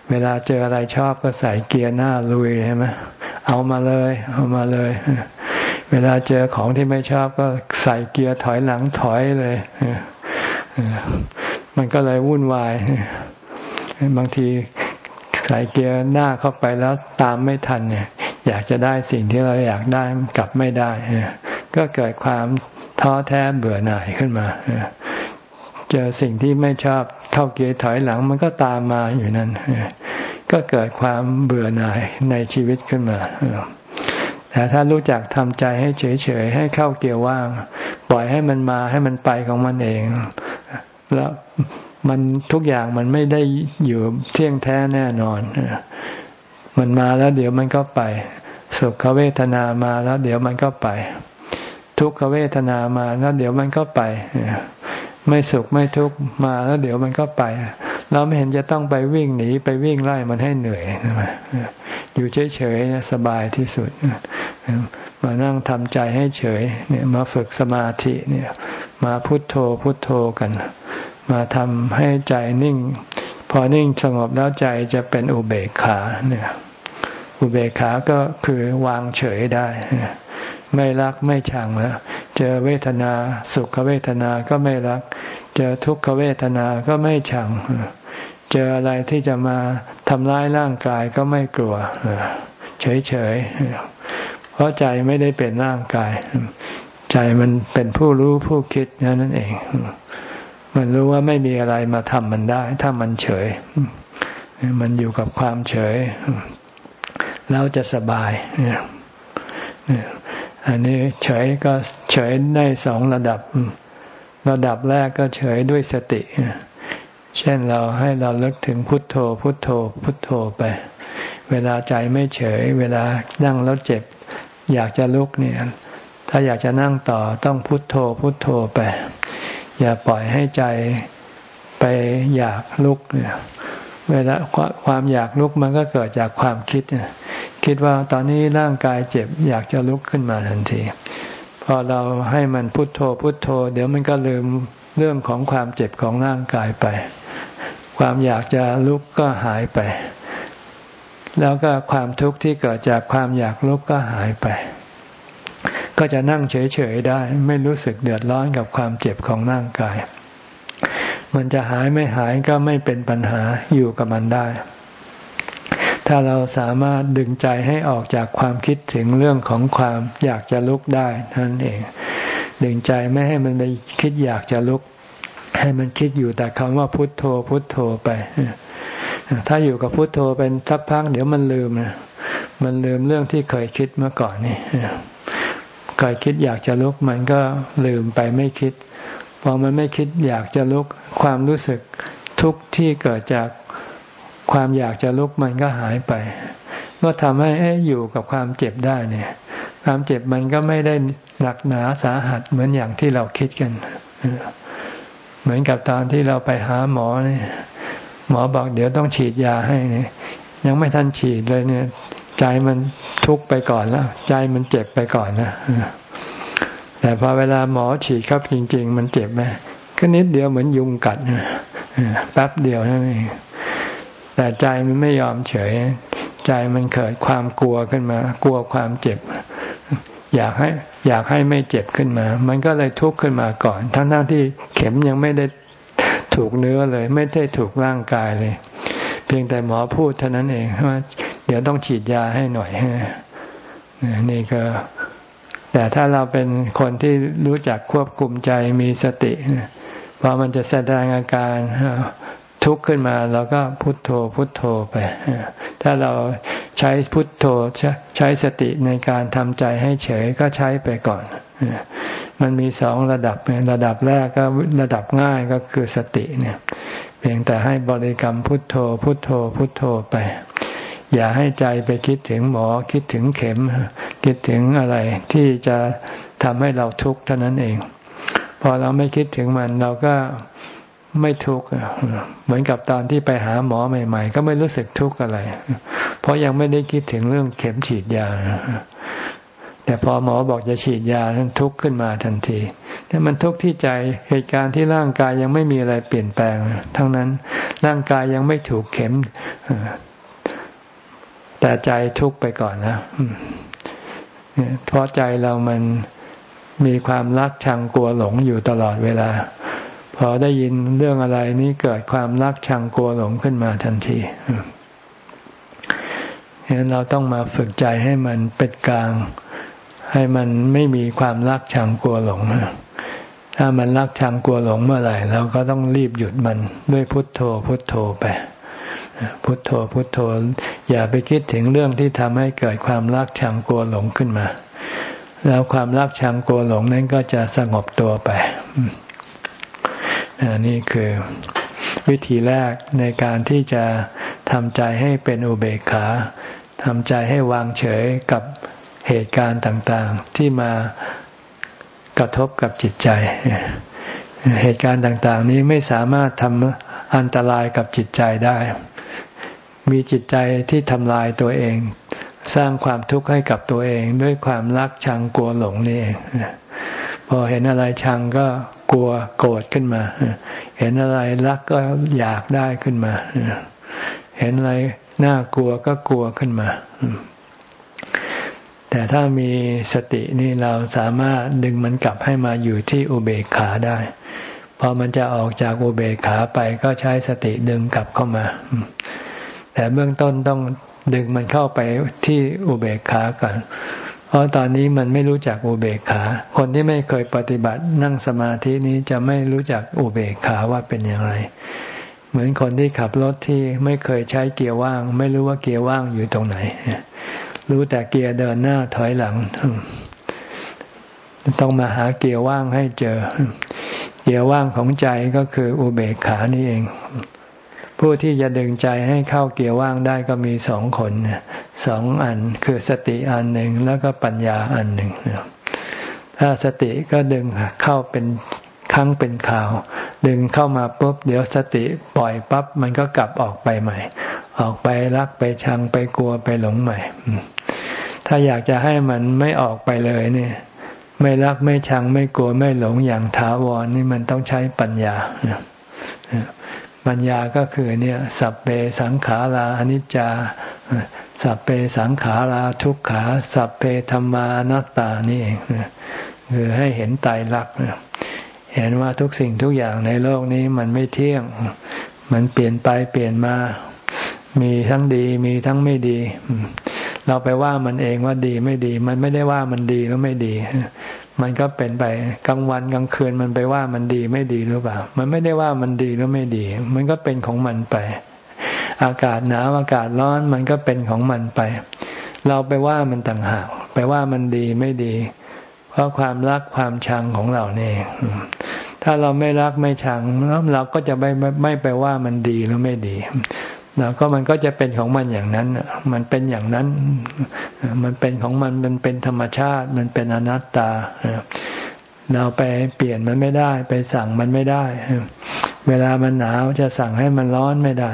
S1: เวลาเจออะไรชอบก็ใส่เกียร์หน้าลุยใช่ไหมเอามาเลย เอามาเลย เวลาเจอของที่ไม่ชอบก็ใส่เกียร์ถอยหลังถอยเลย มันก็เลยวุ่นวาย บางทีใส่เกียร์หน้าเข้าไปแล้วตามไม่ทันเนี่ยอยากจะได้สิ่งที่เราอยากได้กลับไม่ได้ก็เกิดความท้อแท้เบื่อหน่ายขึ้นมาเจอสิ่งที่ไม่ชอบเข้าเกียร์ถอยหลังมันก็ตามมาอยู่นั่นก็เกิดความเบื่อหน่ายในชีวิตขึ้นมาแต่ถ้ารู้จักทำใจให้เฉยๆให้เข้าเกียร์ว่าง ปล่อยให้มันมาให้มันไปของมันเอง แล้ว มันทุกอย่างมันไม่ได้อยู่เที่ยงแท้แน่นอน มันมาแล้วเดี๋ยวมันก็ไปสุขเวทนามาแล้วเดี๋ยวมันก็ไป ทุกขเวทนามาแล้วเดี๋ยวมันก็ไป ไม่สุขไม่ทุกข์มาแล้วเดี๋ยวมันก็ไป เราไม่เห็นจะต้องไปวิ่งหนีไปวิ่งไล่มันให้เหนื่อย อยู่เฉยๆสบายที่สุด มานั่งทำใจให้เฉยเนี่ยมาฝึกสมาธิเนี่ยมาพุทโธพุทโธกัน มาทำให้ใจนิ่ง พอนิ่งสงบแล้วใจจะเป็นอุเบกขาเนี่ยอุเบกขาก็คือวางเฉยได้ ไม่รักไม่ชังแล้วเจอเวทนาสุขเวทนาก็ไม่รัก เจอทุกขเวทนาก็ไม่ชัง เจออะไรที่จะมาทำร้ายร่างกายก็ไม่กลัว เฉยๆ เพราะใจไม่ได้เป็นร่างกาย ใจมันเป็นผู้รู้ผู้คิดนั่นเอง มันรู้ว่าไม่มีอะไรมาทำมันได้ ถ้ามันเฉย มันอยู่กับความเฉย แล้วจะสบายอันนี้เฉยก็เฉยได้สองระดับ ระดับแรกก็เฉยด้วยสติ เช่นเราให้เราเลิกถึงพุทโธ พุทโธ พุทโธไป เวลาใจไม่เฉย เวลานั่งแล้วเจ็บ อยากจะลุกเนี่ย ถ้าอยากจะนั่งต่อต้องพุทโธพุทโธไป อย่าปล่อยให้ใจไปอยากลุกเนี่ยเวลาความอยากลุกมันก็เกิดจากความคิดเนี่ยคิดว่าตอนนี้ร่างกายเจ็บอยากจะลุกขึ้นมาทันที พอเราให้มันพุโทโธพุโทโธ เดี๋ยวมันก็ลืมเรื่องของความเจ็บของร่างกายไป ความอยากจะลุกก็หายไป แล้วก็ความทุกข์ที่เกิดจากความอยากลุกก็หายไป ก็จะนั่งเฉยๆได้ ไม่รู้สึกเดือดร้อนกับความเจ็บของร่างกาย มันจะหายไม่หายก็ไม่เป็นปัญหาอยู่กับมันได้ ถ้าเราสามารถดึงใจให้ออกจากความคิดถึงเรื่องของความอยากจะลุกได้นั่นเอง ดึงใจไม่ให้มันไปคิดอยากจะลุก ให้มันคิดอยู่แต่คำว่าพุทโธพุทโธไป ถ้าอยู่กับพุทโธเป็นสักพักเดี๋ยวมันลืมนะมันลืมเรื่องที่เคยคิดเมื่อก่อนนี่เคยคิดอยากจะลุกมันก็ลืมไปไม่คิด พอมันไม่คิดอยากจะลุก ความรู้สึกทุกข์ที่เกิดจากความอยากจะลุกมันก็หายไป ก็ทำให้อยู่กับความเจ็บได้เนี่ย ความเจ็บมันก็ไม่ได้หนักหนาสาหัสเหมือนอย่างที่เราคิดกัน เหมือนกับตอนที่เราไปหาหมอเนี่ย หมอบอกเดี๋ยวต้องฉีดยาให้เนี่ย ยังไม่ทันฉีดเลยเนี่ย ใจมันทุกข์ไปก่อนแล้วใจมันเจ็บไปก่อนนะแต่พอเวลาหมอฉีดครับจริง ๆ มันเจ็บไหมก็นิดเดียวเหมือนยุงกัดแป๊บเดียวนั่นเองแต่ใจมันไม่ยอมเฉย ใจมันเกิดความกลัวขึ้นมา กลัวความเจ็บ อยากให้ อยากให้ไม่เจ็บขึ้นมา มันก็เลยทุกข์ขึ้นมาก่อน ทั้งๆทที่เข็มยังไม่ได้ ถูกเนื้อเลย ไม่ได้ถูกร่างกายเลย เพียงแต่หมอพูดเท่านั้นเองว่าเดี๋ยวต้องฉีดยาให้หน่อยนี่ก็ แต่ถ้าเราเป็นคนที่รู้จักควบคุมใจมีสติพอมันจะแสดงอาการทุกข์ขึ้นมาเราก็พุทโธพุทโธไปถ้าเราใช้พุทโธใช้สติในการทำใจให้เฉยก็ใช้ไปก่อน มันมีสองระดับระดับแรกก็ระดับง่ายก็คือสติเนี่ย เพียงแต่ให้บริกรรมพุทโธ พุทโธ พุทโธไป อย่าให้ใจไปคิดถึงหมอคิดถึงเข็ม คิดถึงอะไรที่จะทำให้เราทุกข์เท่านั้นเอง พอเราไม่คิดถึงมันเราก็ไม่ทุกข์เหมือนกับตอนที่ไปหาหมอใหม่ ๆ ก็ไม่รู้สึกทุกข์อะไร เพราะยังไม่ได้คิดถึงเรื่องเข็มฉีดยา แต่พอหมอบอกจะฉีดยานั้นทุกข์ขึ้นมาทันทีแต่มันทุกข์ที่ใจเหตุการณ์ที่ร่างกายยังไม่มีอะไรเปลี่ยนแปลง ทั้งนั้นร่างกายยังไม่ถูกเข็มแต่ใจทุกข์ไปก่อนนะเพราะใจเรามันมีความรักชังกลัวหลงอยู่ตลอดเวลา พอได้ยินเรื่องอะไรนี้เกิดความรักชังกลัวหลงขึ้นมาทันทีฉะนั้นเราต้องมาฝึกใจให้มันเป็นกลาง ให้มันไม่มีความรักชังกลัวหลง ถ้ามันรักชังกลัวหลงเมื่อไหร่เราก็ต้องรีบหยุดมันด้วยพุทโธ พุทโธไปพุทโธพุทโธ อย่าไปคิดถึงเรื่องที่ทำให้เกิดความรักชังกลัวหลงขึ้นมา แล้วความรักชังกลัวหลงนั้นก็จะสงบตัวไปนี่คือวิธีแรกในการที่จะทำใจให้เป็นอุเบกขาทำใจให้วางเฉยกับ เหตุการณ์ต่างๆ ที่มากระทบกับจิตใจ เหตุการณ์ต่างๆ นี้ไม่สามารถทำอันตรายกับจิตใจได้ มีจิตใจที่ทำลายตัวเอง สร้างความทุกข์ให้กับตัวเองด้วยความรักชังกลัวหลงนี่เองพอเห็นอะไรชังก็กลัวโกรธขึ้นมา เห็นอะไรรักก็อยากได้ขึ้นมา เห็นอะไรน่ากลัวก็กลัวขึ้นมา แต่ถ้ามีสตินี่เราสามารถดึงมันกลับให้มาอยู่ที่อุเบกขาได้ พอมันจะออกจากอุเบกขาไปก็ใช้สติดึงกลับเข้ามา แต่เบื้องต้นต้องดึงมันเข้าไปที่อุเบกขาก่อนเพราะตอนนี้มันไม่รู้จักอุเบกขา คนที่ไม่เคยปฏิบัตินั่งสมาธินี้จะไม่รู้จักอุเบกขาว่าเป็นอย่างไร เหมือนคนที่ขับรถที่ไม่เคยใช้เกียร์ว่าง ไม่รู้ว่าเกียร์ว่างอยู่ตรงไหน รู้แต่เกียร์เดินหน้าถอยหลัง ต้องมาหาเกียร์ว่างให้เจอ เกียร์ว่างของใจก็คืออุเบกขานี่เอง ผู้ที่จะดึงใจให้เข้าเกียร์ว่างได้ก็มีสองคนสองอันคือสติอันหนึ่งแล้วก็ปัญญาอันหนึ่งถ้าสติก็ดึงเข้าเป็นครั้งเป็นข่าว ดึงเข้ามาปุ๊บเดี๋ยวสติปล่อยปั๊บมันก็กลับออกไปใหม่ ออกไปรักไปชังไปกลัวไปหลงใหม่ ถ้าอยากจะให้มันไม่ออกไปเลยเนี่ย ไม่รักไม่ชังไม่กลัวไม่หลงอย่างถาวรนี่มันต้องใช้ปัญญาปัญญาก็คือเนี่ยสัพเพสังขาราอนิจจา สัพเพสังขาราทุกขา สัพเพธรรมานัตตานี่เองคือให้เห็นไตรลักษณ์เห็นว่าทุกสิ่งทุกอย่างในโลกนี้มันไม่เที่ยง มันเปลี่ยนไปเปลี่ยนมา มีทั้งดีมีทั้งไม่ดี เราไปว่ามันเองว่าดีไม่ดี มันไม่ได้ว่ามันดีแล้วไม่ดี มันก็เป็นไปกลางวันกลางคืนมันไปว่ามันดีไม่ดีหรือเปล่า มันไม่ได้ว่ามันดีแล้วไม่ดี มันก็เป็นของมันไป อากาศหนาวอากาศร้อนมันก็เป็นของมันไป เราไปว่ามันต่างหาก ไปว่ามันดีไม่ดี เพราะความรักความชังของเราเนี่ยถ้าเราไม่รักไม่ชังแล้วเราก็จะไม่ไม่ไปว่ามันดีหรือไม่ดี แล้วก็มันก็จะเป็นของมันอย่างนั้น มันเป็นอย่างนั้น มันเป็นของมัน มันเป็นธรรมชาติ มันเป็นอนัตตา เราไปเปลี่ยนมันไม่ได้ ไปสั่งมันไม่ได้ เวลามันหนาวจะสั่งให้มันร้อนไม่ได้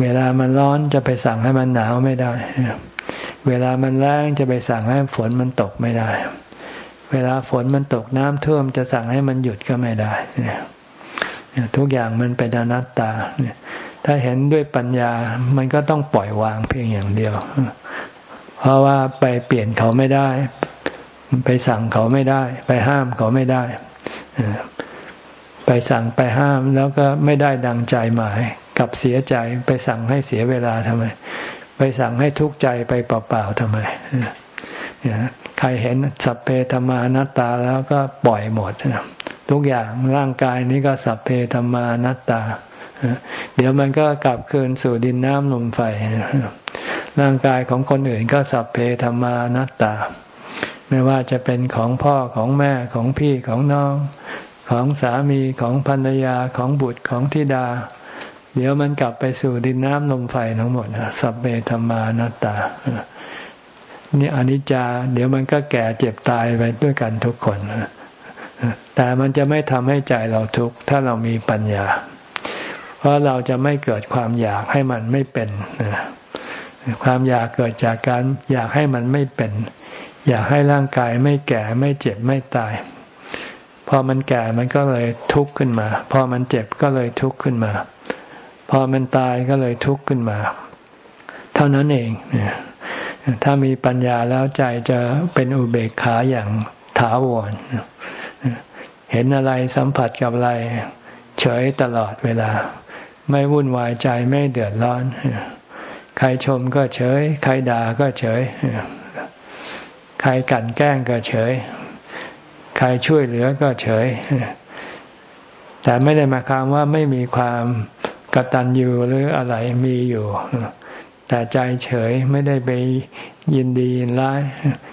S1: เวลามันร้อนจะไปสั่งให้มันหนาวไม่ได้ เวลามันแรงจะไปสั่งให้ฝนมันตกไม่ได้ เวลาฝนมันตกน้ำท่วมจะสั่งให้มันหยุดก็ไม่ได้ ทุกอย่างมันเป็นอนัตตาเนี่ย ถ้าเห็นด้วยปัญญา มันก็ต้องปล่อยวางเพียงอย่างเดียว เพราะว่าไปเปลี่ยนเขาไม่ได้ ไปสั่งเขาไม่ได้ ไปห้ามเขาไม่ได้ ไปสั่งไปห้ามแล้วก็ไม่ได้ดังใจหมาย กับเสียใจ ไปสั่งให้เสียเวลาทำไม ไปสั่งให้ทุกข์ใจไปเปล่าๆทำไมใครเห็นสัพเพธรรมานัตตาแล้วก็ปล่อยหมดทุกอย่างร่างกายนี้ก็สัพเพธรรมานัตตา เดี๋ยวมันก็กลับคืนสู่ดินน้ำลมไฟ ร่างกายของคนอื่นก็สัพเพธรรมานัตตา ไม่ว่าจะเป็นของพ่อของแม่ของพี่ของน้อง ของสามีของภรรยาของบุตรของธิดา เดี๋ยวมันกลับไปสู่ดินน้ำลมไฟทั้งหมดสัพเพธรรมานัตตานี่อนิจจา เดี๋ยวมันก็แก่เจ็บตายไปด้วยกันทุกคนแต่มันจะไม่ทำให้ใจเราทุกข์ถ้าเรามีปัญญา เพราะเราจะไม่เกิดความอยากให้มันไม่เป็นความอยากเกิดจากการอยากให้มันไม่เป็น อยากให้ร่างกายไม่แก่ไม่เจ็บไม่ตาย พอมันแก่มันก็เลยทุกข์ขึ้นมา พอมันเจ็บก็เลยทุกข์ขึ้นมา พอมันตายก็เลยทุกข์ขึ้นมา เท่านั้นเองถ้ามีปัญญาแล้วใจจะเป็นอุเบกขาอย่างถาวรเห็นอะไรสัมผัสกับอะไร เฉยตลอดเวลา ไม่วุ่นวายใจไม่เดือดร้อน ใครชมก็เฉย ใครด่าก็เฉย ใครกันแกล้งก็เฉย ใครช่วยเหลือก็เฉย แต่ไม่ได้มาคำว่าไม่มีความกตัญญูหรืออะไรมีอยู่ แต่ใจเฉยไม่ได้ไปยินดียินร้าย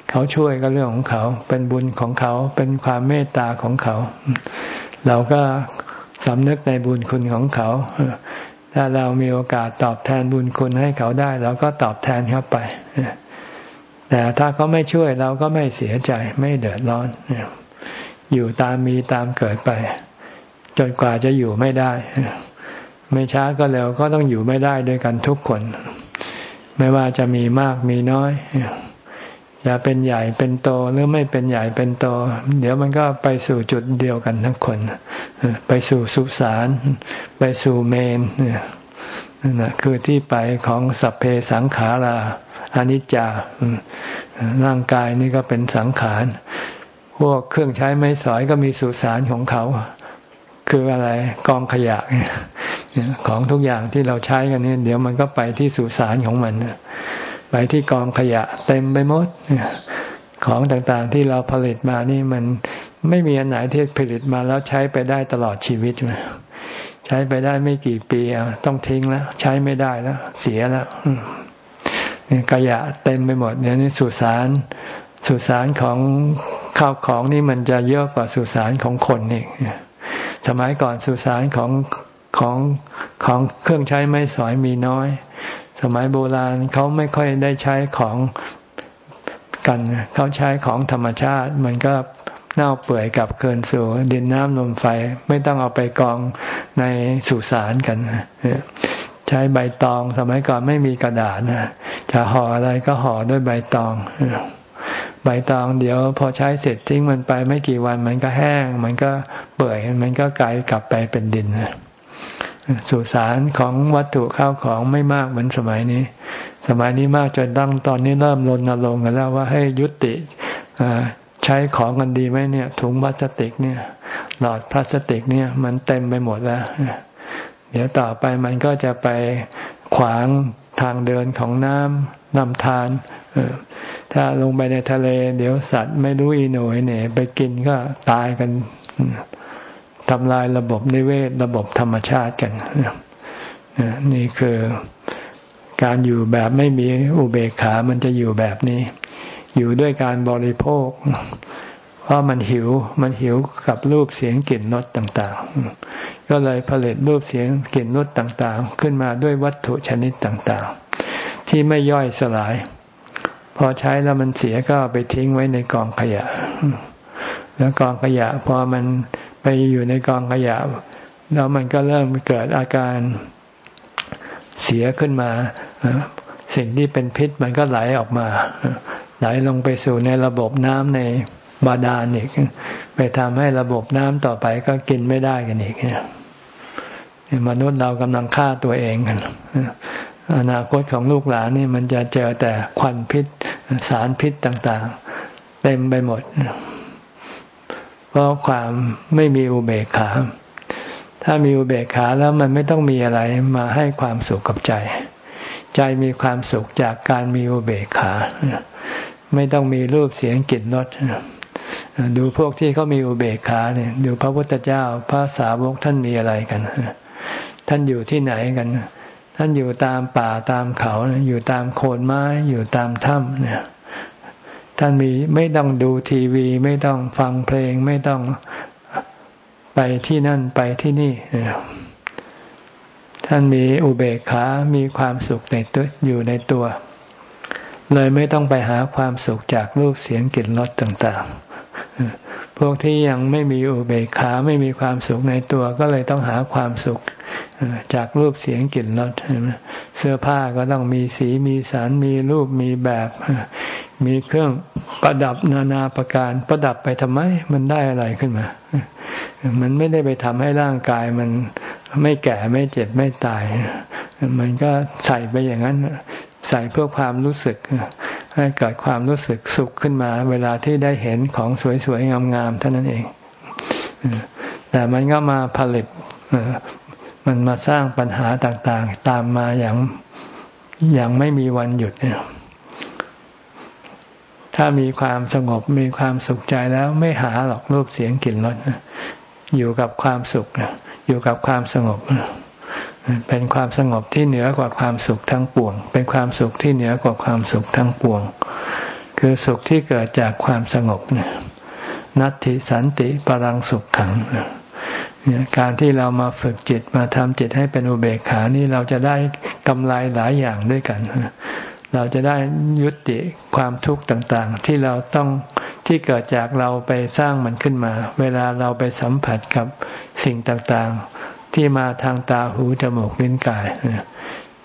S1: เขาช่วยก็เรื่องของเขา เป็นบุญของเขา เป็นความเมตตาของเขา เราก็ สำนึกในบุญคุณของเขา ถ้าเรามีโอกาสตอบแทนบุญคุณให้เขาได้เราก็ตอบแทนเขาไป แต่ถ้าเขาไม่ช่วยเราก็ไม่เสียใจไม่เดือดร้อน อยู่ตามมีตามเกิดไป จนกว่าจะอยู่ไม่ได้ ไม่ช้าก็เร็วก็ต้องอยู่ไม่ได้ด้วยกันทุกคน ไม่ว่าจะมีมากมีน้อย อย่าเป็นใหญ่เป็นโตหรือไม่เป็นใหญ่เป็นโต เดี๋ยวมันก็ไปสู่จุดเดียวกันทั้งคน ไปสู่สุสานไปสู่เมนนั่นแหะคือที่ไปของสัพเพสังขาราอนิจจาร่างกายนี่ก็เป็นสังขาร พวกเครื่องใช้ไม้สอยก็มีสุสานของเขา คืออะไรกองขยะของทุกอย่างที่เราใช้กันนี่เดี๋ยวมันก็ไปที่สุสานของมัน ไปที่กองขยะเต็มไปหมดของต่างๆที่เราผลิตมานี่มันไม่มีอันไหนที่ผลิตมาแล้วใช้ไปได้ตลอดชีวิตใช้ไปได้ไม่กี่ปีต้องทิ้งแล้ว ใช้ไม่ได้แล้ว เสียแล้วขยะเต็มไปหมดเนี่ยนี่สุสานสุสานของข้าวของนี่มันจะเยอะกว่าสุสานของคนนี่สมัยก่อนสุสานของของของเครื่องใช้ไม้สอยมีน้อย สมัยโบราณเขาไม่ค่อยได้ใช้ของกันเขาใช้ของธรรมชาติ มันก็เน่าเปื่อยกับเกินสู่ดินน้ำลมไฟ ไม่ต้องเอาไปกองในสุสานกันใช้ใบตองสมัยก่อนไม่มีกระดาษนะจะห่ออะไรก็ห่อด้วยใบตองใบตองเดี๋ยวพอใช้เสร็จทิ้งมันไปไม่กี่วันมันก็แห้ง มันก็เปื่อยมันก็กลายกลับไปเป็นดินนะ สุสานของวัตถุข้าวของไม่มากเหมือนสมัยนี้ สมัยนี้มากจนตั้งตอนนี้เริ่มรณรงค์กันแล้วว่าให้ยุติใช้ของกันดีไหมเนี่ย ถุงพลาสติกเนี่ย หลอดพลาสติกเนี่ย มันเต็มไปหมดแล้ว เดี๋ยวต่อไปมันก็จะไปขวางทางเดินของน้ำนำทานถ้าลงไปในทะเล เดี๋ยวสัตว์ไม่รู้อีโหน่ยเนี่ย ไปกินก็ตายกัน ทำลายระบบนิเวศระบบธรรมชาติกันนี่คือการอยู่แบบไม่มีอุเบกขา มันจะอยู่แบบนี้ อยู่ด้วยการบริโภค เพราะมันหิว มันหิวกับรูปเสียงกลิ่นรสต่าง ๆ ก็เลยผลิตรูปเสียงกลิ่นรสต่าง ๆ ขึ้นมาด้วยวัตถุชนิดต่าง ๆ ที่ไม่ย่อยสลาย พอใช้แล้วมันเสียก็ไปทิ้งไว้ในกองขยะ แล้วกองขยะพอมัน ไปอยู่ในกองขยะแล้วมันก็เริ่มเกิดอาการเสียขึ้นมา สิ่งที่เป็นพิษมันก็ไหลออกมา ไหลลงไปสู่ในระบบน้ำในบาดาลอีก ไปทำให้ระบบน้ำต่อไปก็กินไม่ได้กันอีกมนุษย์เรากำลังฆ่าตัวเองกันอนาคตของลูกหลานนี่มันจะเจอแต่ควันพิษ สารพิษต่าง ๆ เต็มไปหมด เพราะความไม่มีอุเบกขา ถ้ามีอุเบกขาแล้วมันไม่ต้องมีอะไรมาให้ความสุขกับใจ ใจมีความสุขจากการมีอุเบกขา ไม่ต้องมีรูปเสียงกลิ่นรสดูพวกที่เขามีอุเบกขาเนี่ยดูพระพุทธเจ้าพระสาวกท่านมีอะไรกัน ท่านอยู่ที่ไหนกัน ท่านอยู่ตามป่าตามเขาอยู่ตามโคนไม้อยู่ตามถ้ำเนี่ย ท่านมีไม่ต้องดูทีวี ไม่ต้องฟังเพลง ไม่ต้องไปที่นั่นไปที่นี่ท่านมีอุเบกขา มีความสุขในตัวอยู่ในตัว เลยไม่ต้องไปหาความสุขจากรูปเสียงกลิ่นรสต่าง ๆ พวกที่ยังไม่มีอุเบกขาไม่มีความสุขในตัวก็เลยต้องหาความสุขจากรูปเสียงกลิ่นรสเสื้อผ้าก็ต้องมีสีมีสารมีรูปมีแบบ มีเครื่องประดับนานาประการ ประดับไปทำไม มันได้อะไรขึ้นมา มันไม่ได้ไปทำให้ร่างกายมันไม่แก่ไม่เจ็บไม่ตาย มันก็ใส่ไปอย่างนั้น ใส่เพื่อความรู้สึก ให้เกิดความรู้สึกสุขขึ้นมา เวลาที่ได้เห็นของสวยๆ งามๆเท่านั้นเอง แต่มันก็มาผลิตมันมาสร้างปัญหาต่างๆ ตามมาอย่างอย่างไม่มีวันหยุดเนี่ยถ้ามีความสงบมีความสุขใจแล้วไม่หาหรอกรูปเสียงกลิ่นรสอยู่กับความสุขอยู่กับความสงบ เป็นความสงบที่เหนือกว่าความสุขทั้งปวง เป็นความสุขที่เหนือกว่าความสุขทั้งปวง คือสุขที่เกิดจากความสงบนัตติสันติปรังสุขขังการที่เรามาฝึกจิตมาทำจิตให้เป็นอุเบกขานี่เราจะได้กำไรหลายอย่างด้วยกัน เราจะได้ยุติความทุกข์ต่างๆ ที่เราต้องที่เกิดจากเราไปสร้างมันขึ้นมา เวลาเราไปสัมผัสกับสิ่งต่างๆ ที่มาทางตาหูจมูกลิ้นกาย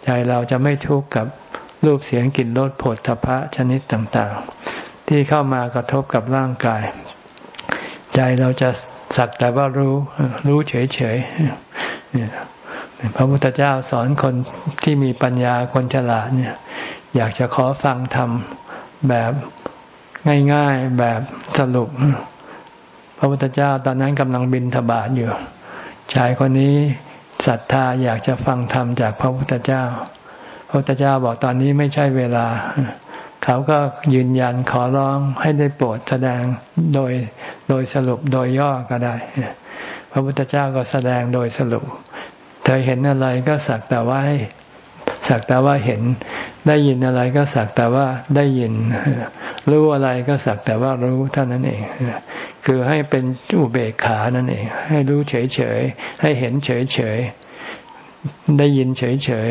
S1: ใจเราจะไม่ทุกข์กับรูปเสียงกลิ่นรสผลทพะชนิดต่างๆ ที่เข้ามากระทบกับร่างกาย ใจเราจะสักแต่ว่ารู้รู้เฉยๆพระพุทธเจ้าสอนคนที่มีปัญญาคนฉลาดเนี่ย อยากจะขอฟังธรรมแบบง่ายๆแบบสรุป พระพุทธเจ้าตอนนั้นกำลังบินทบาทอยู่ ชายคนนี้ศรัทธาอยากจะฟังธรรมจากพระพุทธเจ้า พระพุทธเจ้าบอกตอนนี้ไม่ใช่เวลา เขาก็ยืนยันขอร้องให้ได้โปรดแสดงโดยโดยสรุปโดยย่อก็ได้ พระพุทธเจ้าก็แสดงโดยสรุป เธอเห็นอะไรก็สักแต่ว่าสักแต่ว่าเห็น ได้ยินอะไรก็สักแต่ว่าได้ยิน รู้อะไรก็สักแต่ว่ารู้เท่านั้นเอง คือให้เป็นอุเบกขานั่นเอง ให้รู้เฉยเฉยให้เห็นเฉยเฉยได้ยินเฉยเฉย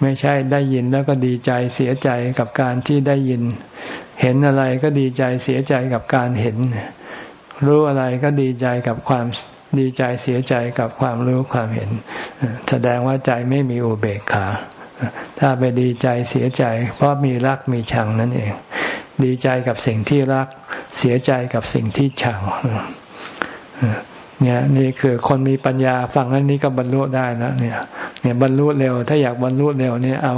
S1: ไม่ใช่ได้ยินแล้วก็ดีใจเสียใจกับการที่ได้ยิน เห็นอะไรก็ดีใจเสียใจกับการเห็น รู้อะไรก็ดีใจกับความดีใจเสียใจกับความรู้ความเห็น แสดงว่าใจไม่มีอุเบกขา ถ้าไปดีใจเสียใจ เพราะมีรักมีชังนั่นเอง ดีใจกับสิ่งที่รัก เสียใจกับสิ่งที่ชังเนี่ยนี่คือคนมีปัญญาฟังอันนี้ก็บรรลุได้นะเนี่ย เนี่ยบรรลุเร็ว ถ้าอยากบรรลุเร็วเนี่ยเอา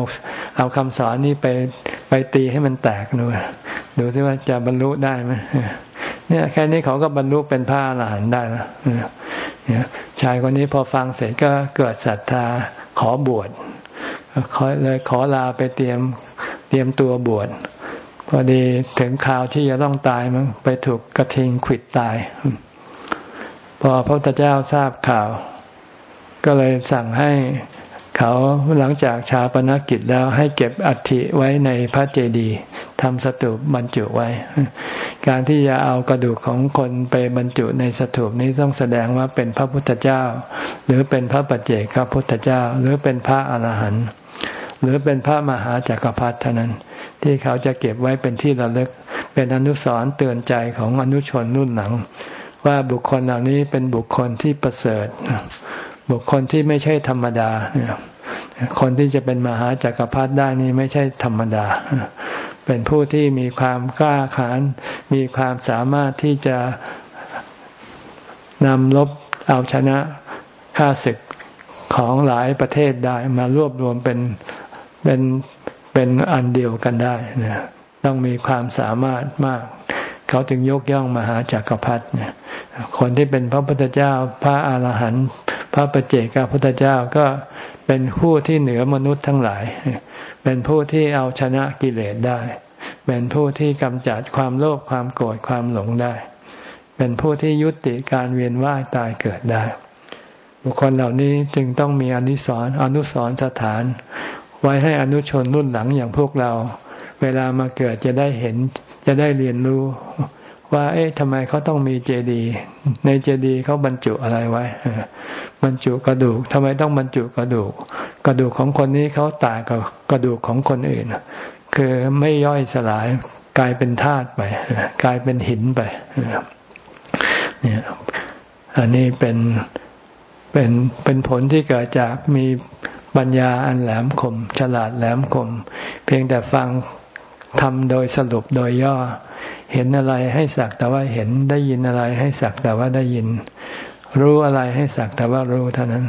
S1: เอาคำสอนนี้ไปไปตีให้มันแตกดูดูที่ว่าจะบรรลุได้ไหมเนี่ยแค่นี้เขาก็บรรลุเป็นพระอรหันต์ได้แล้วเนี่ยชายคนนี้พอฟังเสร็จก็เกิดศรัทธาขอบวชเลยขอลาไปเตรียมเตรียมตัวบวช พอดีถึงข่าวที่จะต้องตายมั้งไปถูกกระทิงขิดตาย พอพระพุทธเจ้าทราบข่าว ก็เลยสั่งให้เขาหลังจากชาปนกิจแล้วให้เก็บอัฐิไว้ในพระเจดีย์ทำสถูปบรรจุไว้ การที่จะเอากระดูกของคนไปบรรจุในสถูปนี้ต้องแสดงว่าเป็นพระพุทธเจ้า หรือเป็นพระปัจเจกพระพุทธเจ้า หรือเป็นพระอรหันต์หรือเป็นพระมหาจากักรพรรดิเท่านั้น ที่เขาจะเก็บไว้เป็นที่ระลึก เป็นอนุสรณ์เตือนใจของอนุชนรุ่นหลัง ว่าบุคคลเหล่านี้เป็นบุคคลที่ประเสริฐ บุคคลที่ไม่ใช่ธรรมดา คนที่จะเป็นมหาจากักรพรรดิได้นี่ไม่ใช่ธรรมดา เป็นผู้ที่มีความกล้าหาญมีความสามารถที่จะนำลบเอาชนะข้าศึกของหลายประเทศได้มารวบรวมเป็นเป็น เป็นอันเดียวกันได้นะต้องมีความสามารถมาก เขาถึงยกย่องมหาจากักรพรรดิเนี่ยคนที่เป็นพระพุทธเจ้าพระอาหารหันต์พระปเจกพระพุทธเจ้าก็เป็นผู้ที่เหนือมนุษย์ทั้งหลาย เป็นผู้ที่เอาชนะกิเลสได้ เป็นผู้ที่กำจัดความโลภความโกรธความหลงได้ เป็นผู้ที่ยุติการเวียนว่ายตายเกิดได้ บุคคลเหล่านี้จึงต้องมีอนุสรอนุสรสถาน ไว้ให้อนุชนรุ่นหลังอย่างพวกเรา เวลามาเกิดจะได้เห็น จะได้เรียนรู้ ว่า เอ๊ะทำไมเขาต้องมีเจดีย์ในเจดีย์เขาบรรจุอะไรไว้บรรจุกระดูกทำไมต้องบรรจุกระดูก กระดูกของคนนี้เขาต่างกับกระดูกของคนอื่น คือไม่ย่อยสลายกลายเป็นธาตุไป กลายเป็นหินไปเนี่ยอันนี้เป็น เป็นเป็นผลที่เกิดจากมีปัญญาอันแหลมคม ฉลาดแหลมคม เพียงแต่ฟังทำโดยสรุปโดยย่อ เห็นอะไรให้สักแต่ว่าเห็นได้ยินอะไรให้สักแต่ว่าได้ยิน รู้อะไรให้สักแต่ว่ารู้เท่านั้น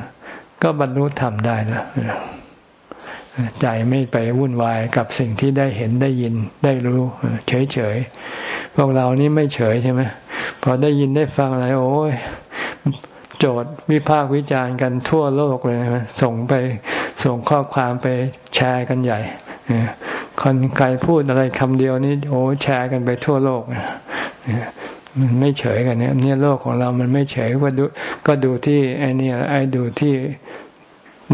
S1: ก็บรรลุธรรมได้แล้วใจไม่ไปวุ่นวายกับสิ่งที่ได้เห็นได้ยินได้รู้ เฉยเฉยพวกเรานี่ไม่เฉยใช่ไหมพอได้ยินได้ฟังอะไร โอ้ย โจทย์วิพากษ์วิจารณ์กันทั่วโลกเลยนะส่งไปส่งข้อความไปแชร์กันใหญ่คนใครพูดอะไรคำเดียวนี่โอ้แชร์กันไปทั่วโลกมันไม่เฉยกันเนี่ยเนี่ยโลกของเรามันไม่เฉยก็ดูก็ดูที่ไอ้นี่ไอ้ดูที่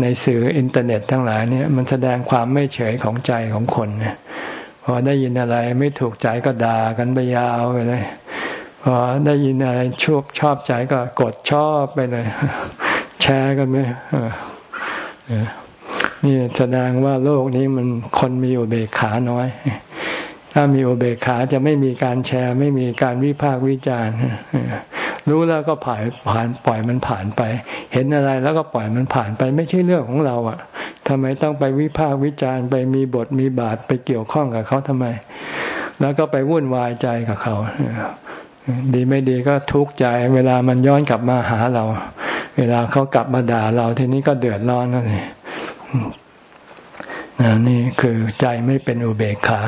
S1: ในสื่ออินเทอร์เน็ตทั้งหลายเนี่ยมันแสดงความไม่เฉยของใจของคนเนี่ยพอได้ยินอะไรไม่ถูกใจก็ด่ากันไปยาวไปเลย อได้ยินอะไรชอบชอบใจก็กดชอบไปเลย แชร์กันไหมนี่แสดงว่าโลกนี้มันคนมีอุเบกขาน้อย ถ้ามีอุเบกขาจะไม่มีการแชร์ ไม่มีการวิพากษ์วิจารณ์รู้แล้วก็ผ่านผ่านปล่อยมันผ่านไป เห็นอะไรแล้วก็ปล่อยมันผ่านไป ไม่ใช่เรื่องของเรา อะทำไมต้องไปวิพากษ์วิจารณ์ไปมีบทมีบาทไปเกี่ยวข้องกับเขาทำไม แล้วก็ไปวุ่นวายใจกับเขา ดีไม่ดีก็ทุกข์ใจ เวลามันย้อนกลับมาหาเรา เวลาเขากลับมาด่าเราทีนี้ก็เดือดร้อนนั่นเองนี่คือใจไม่เป็นอุเบกขา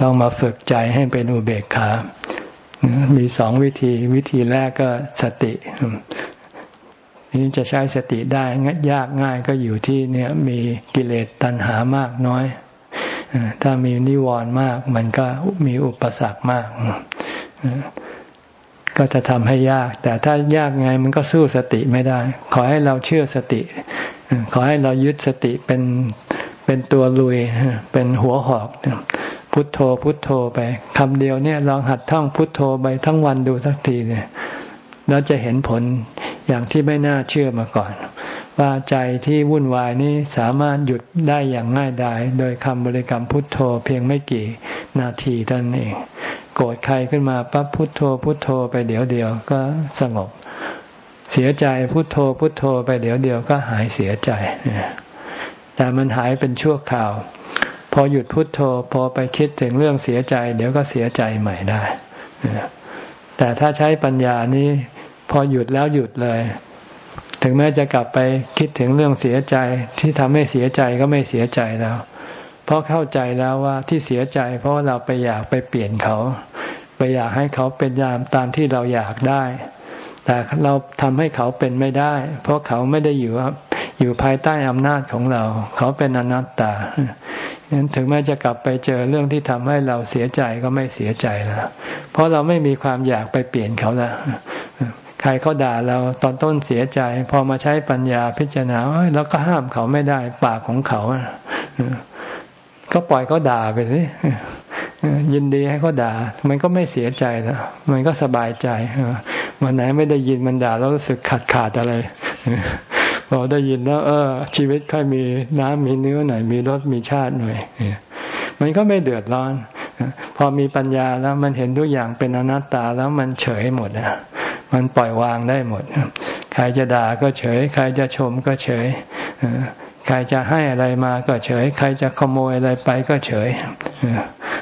S1: ต้องมาฝึกใจให้เป็นอุเบกขา มีสองวิธีวิธีแรกก็สตินี้จะใช้สติได้ยากง่ายก็อยู่ที่เนี่ยมีกิเลสตัณหามากน้อย ถ้ามีนิวรณ์มาก มันก็มีอุปสรรคมาก ก็จะทำให้ยาก แต่ถ้ายากไงมันก็สู้สติไม่ได้ ขอให้เราเชื่อสติ ขอให้เรายึดสติเป็นเป็นตัวลุย เป็นหัวหอก พุทโธพุทโธไปคำเดียวเนี่ยลองหัดท่องพุทโธไปทั้งวันดูสักทีเนี่ยแล้วจะเห็นผลอย่างที่ไม่น่าเชื่อมาก่อน ว่าใจที่วุ่นวายนี้สามารถหยุดได้อย่างง่ายดายโดยคำบริกรรมพุทโธเพียงไม่กี่นาทีเท่านั้นเอง โกรธใครขึ้นมาปั๊บพุทโธพุทโธไปเดี๋ยวเดียวก็สงบ เสียใจพุทโธพุทโธไปเดี๋ยวเดียวก็หายเสียใจ แต่มันหายเป็นชั่วคราว พอหยุดพุทโธพอไปคิดถึงเรื่องเสียใจ เดี๋ยวก็เสียใจใหม่ได้ แต่ถ้าใช้ปัญญานี้ พอหยุดแล้วหยุดเลย ถึงแม้จะกลับไปคิดถึงเรื่องเสียใจที่ทำให้เสียใจก็ไม่เสียใจแล้ว เพราะเข้าใจแล้วว่าที่เสียใจ เพราะเราไปอยากไปเปลี่ยนเขา ไปอยากให้เขาเป็นยามตามที่เราอยากได้ แต่เราทำให้เขาเป็นไม่ได้ เพราะเขาไม่ได้อยู่อยู่ภายใต้อำนาจของเรา เขาเป็นอนัตตานั้นถึงแม้จะกลับไปเจอเรื่องที่ทำให้เราเสียใจก็ไม่เสียใจแล้วเพราะเราไม่มีความอยากไปเปลี่ยนเขาแล้วใครเขาด่าเราตอนต้นเสียใจ พอมาใช้ปัญญาพิจารณาเราก็ห้ามเขาไม่ได้ปากของเขา ก็ปล่อยเขาด่าไปสิยินดีให้เขาด่า มันก็ไม่เสียใจแล้วมันก็สบายใจวันไหนไม่ได้ยินมันด่าแล้วรู้สึกขาดขาดอะไรพอได้ยินแล้ว เออ ชีวิตค่อยมีน้ำมีเนื้อหน่อยมีรสมีชาติหน่อยมันก็ไม่เดือดร้อน พอมีปัญญาแล้วมันเห็นทุกอย่างเป็นอนัตตาแล้วมันเฉยหมดอะมันปล่อยวางได้หมด ใครจะด่าก็เฉย ใครจะชมก็เฉย ใครจะให้อะไรมาก็เฉย ใครจะขโมยอะไรไปก็เฉย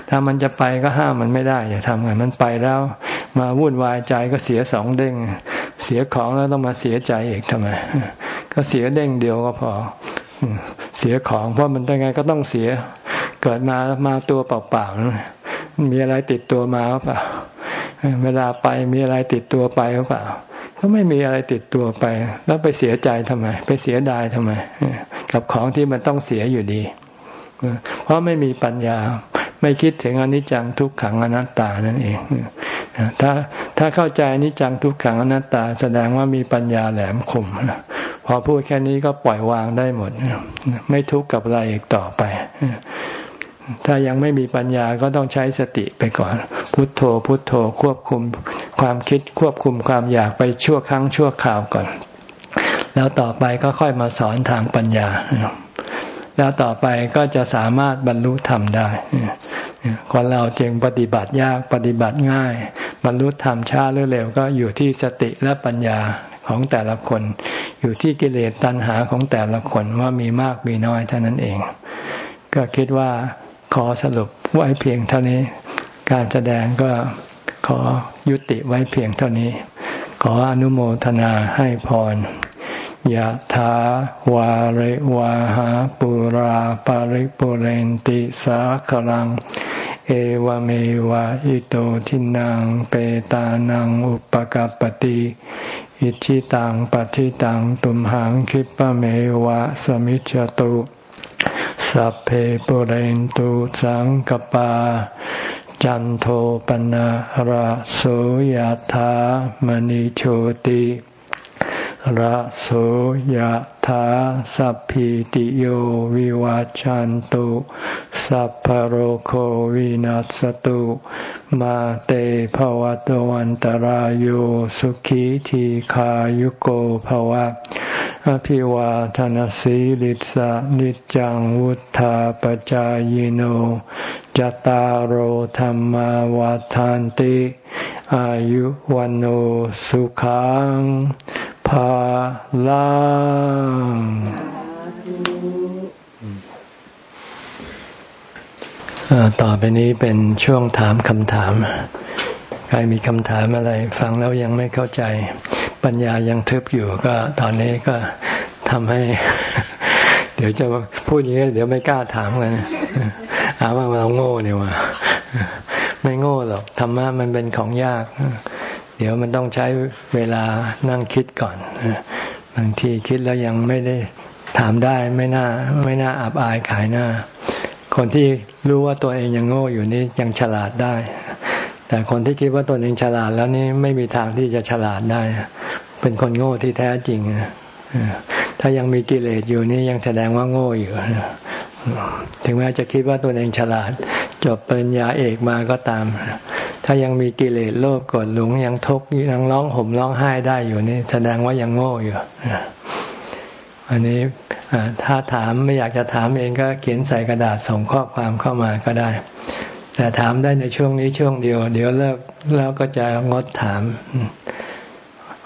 S1: ถ้ามันจะไปก็ห้ามมันไม่ได้อย่าทำไงมันไปแล้ว มาวุ่นวายใจก็เสียสองเด้ง เสียของแล้วต้องมาเสียใจอีกทำไม ก็เสียเด้งเดียวก็พอ เสียของเพราะมันยังไงก็ต้องเสีย เกิดมามาตัวเปล่าๆมีอะไรติดตัวมาหรือเปล่า เวลาไปมีอะไรติดตัวไปหรือเปล่า ก็ไม่มีอะไรติดตัวไป แล้วไปเสียใจทำไม ไปเสียดายทำไม กับของที่มันต้องเสียอยู่ดี เพราะไม่มีปัญญาไม่คิดถึงอนิจจังทุกขังอนัตตานั่นเองถ้าถ้าเข้าใจอนิจจังทุกขังอนัตตา แสดงว่ามีปัญญาแหลมคมพอพูดแค่นี้ก็ปล่อยวางได้หมด ไม่ทุกข์กับอะไรอีกต่อไป ถ้ายังไม่มีปัญญาก็ต้องใช้สติไปก่อน พุทโธ พุทโธควบคุมความคิดควบคุมความอยากไปชั่วครั้งชั่วคราวก่อน แล้วต่อไปก็ค่อยมาสอนทางปัญญา แล้วต่อไปก็จะสามารถบรรลุธรรมได้คนเราจึงปฏิบัติยากปฏิบัติง่าย บรรลุธรรมช้าหรือเร็วก็อยู่ที่สติและปัญญาของแต่ละคน อยู่ที่กิเลสตัณหาของแต่ละคนว่ามีมากมีน้อยเท่านั้นเอง ก็คิดว่า ขอสรุปไว้เพียงเท่านี้ การแสดงก็ขอยุติไว้เพียงเท่านี้ ขออนุโมทนาให้พรยะถาวาริวาหาปุราปาริปุเรนติสาคลัง เอวเมวะอิโตทินังเปตานังอุปกัปติอิชิตังปฏิตังตุมหังคิปะเมวะสมิจจตุ สัพเพปุเรนตุสังกปา จันโทปนะระโสยธามณิโชติระโสยธาสัพพิติโยวิวาจันตุสัพพโรโควินัสตุมาเตภวะตวันตารโยสุขีทีขายุโกภวะ อภิวาทนสีลิสะนิจังวุธาปจายโนจตารโหธรรมวาทานติ อายุวันโอสุขังภาลังต่อไปนี้เป็นช่วงถามคำถาม ใครมีคำถามอะไร ฟังแล้วยังไม่เข้าใจ ปัญญายังทึบอยู่ก็ตอนนี้ก็ทำให้ เดี๋ยวจะพูดอย่างนี้เดี๋ยวไม่กล้าถามกันหาว่าเราโง่เนี่ยว่าไม่โง่หรอกธรรมะมันเป็นของยาก เดี๋ยวมันต้องใช้เวลานั่งคิดก่อนบางทีคิดแล้วยังไม่ได้ถามได้ไม่น่า ไม่น่าอับอายขายหน้า คนที่รู้ว่าตัวเองยังโง่อยู่นี่ยังฉลาดได้ แต่คนที่คิดว่าตัวเองฉลาดแล้วนี่ไม่มีทางที่จะฉลาดได้ เป็นคนโง่ที่แท้จริงถ้ายังมีกิเลสอยู่นี่ยังแสดงว่าโง่อยู่ถึงแม้จะคิดว่าตัวเองฉลาด จบปริญญาเอกมาก็ตาม ถ้ายังมีกิเลสโลภกดหลงยังทุกข์ยังร้องห่มร้องไห้ได้อยู่นี่แสดงว่ายังโง่อยู่อันนี้ถ้าถามไม่อยากจะถามเองก็เขียนใส่กระดาษส่งข้อความเข้ามาก็ได้ แต่ถามได้ในช่วงนี้ช่วงเดียว เดี๋ยวเลิกแล้วก็จะงดถาม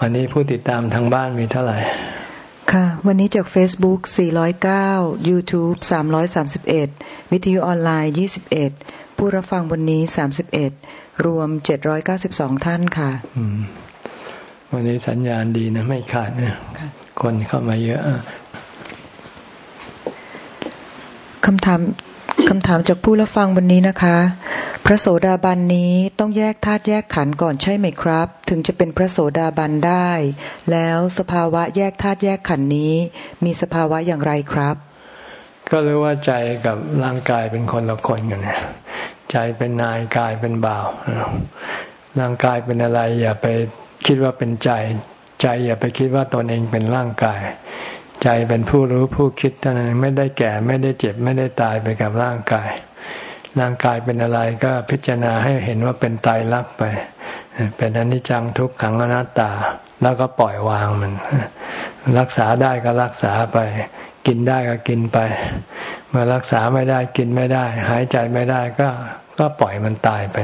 S1: วันนี้ผู้ติดตามทางบ้านมีเท่าไหร่
S2: ค่ะ วันนี้จาก Facebook 409 YouTube 331 วิทยุออนไลน์ 21 ผู้รับฟังวันนี้ 31 รวม 792 ท่านค่ะ
S1: วันนี้สัญญาณดีนะ ไม่ขาดนะคนเข้ามาเยอะ
S2: คำถาม คำถามจากผู้รับฟังวันนี้นะคะ พระโสดาบันนี้ต้องแยกธาตุแยกขันธ์ก่อนใช่ไหมครับ ถึงจะเป็นพระโสดาบันได้ แล้วสภาวะแยกธาตุแยกขันธ์นี้ มีสภาวะอย่างไรครับ
S1: ก็รู้ว่าใจกับร่างกายเป็นคนละคนกันนใจเป็นนายกายเป็นบ่าวร่างกายเป็นอะไร อย่าไปคิดว่าเป็นใจ ใจอย่าไปคิดว่าตนเองเป็นร่างกาย ใจเป็นผู้รู้ผู้คิดเท่านั้นไม่ได้แก่ไม่ได้เจ็บไม่ได้ตายไปกับร่างกาย ร่างกายเป็นอะไรก็พิจารณาให้เห็นว่าเป็นตายรักไป เป็นอนิจจังทุกขังอนัตตา แล้วก็ปล่อยวางมัน รักษาได้ก็รักษาไป กินได้ก็กินไป เมื่อรักษาไม่ได้กินไม่ได้ หายใจไม่ได้ก็ก็ปล่อยมันตายไป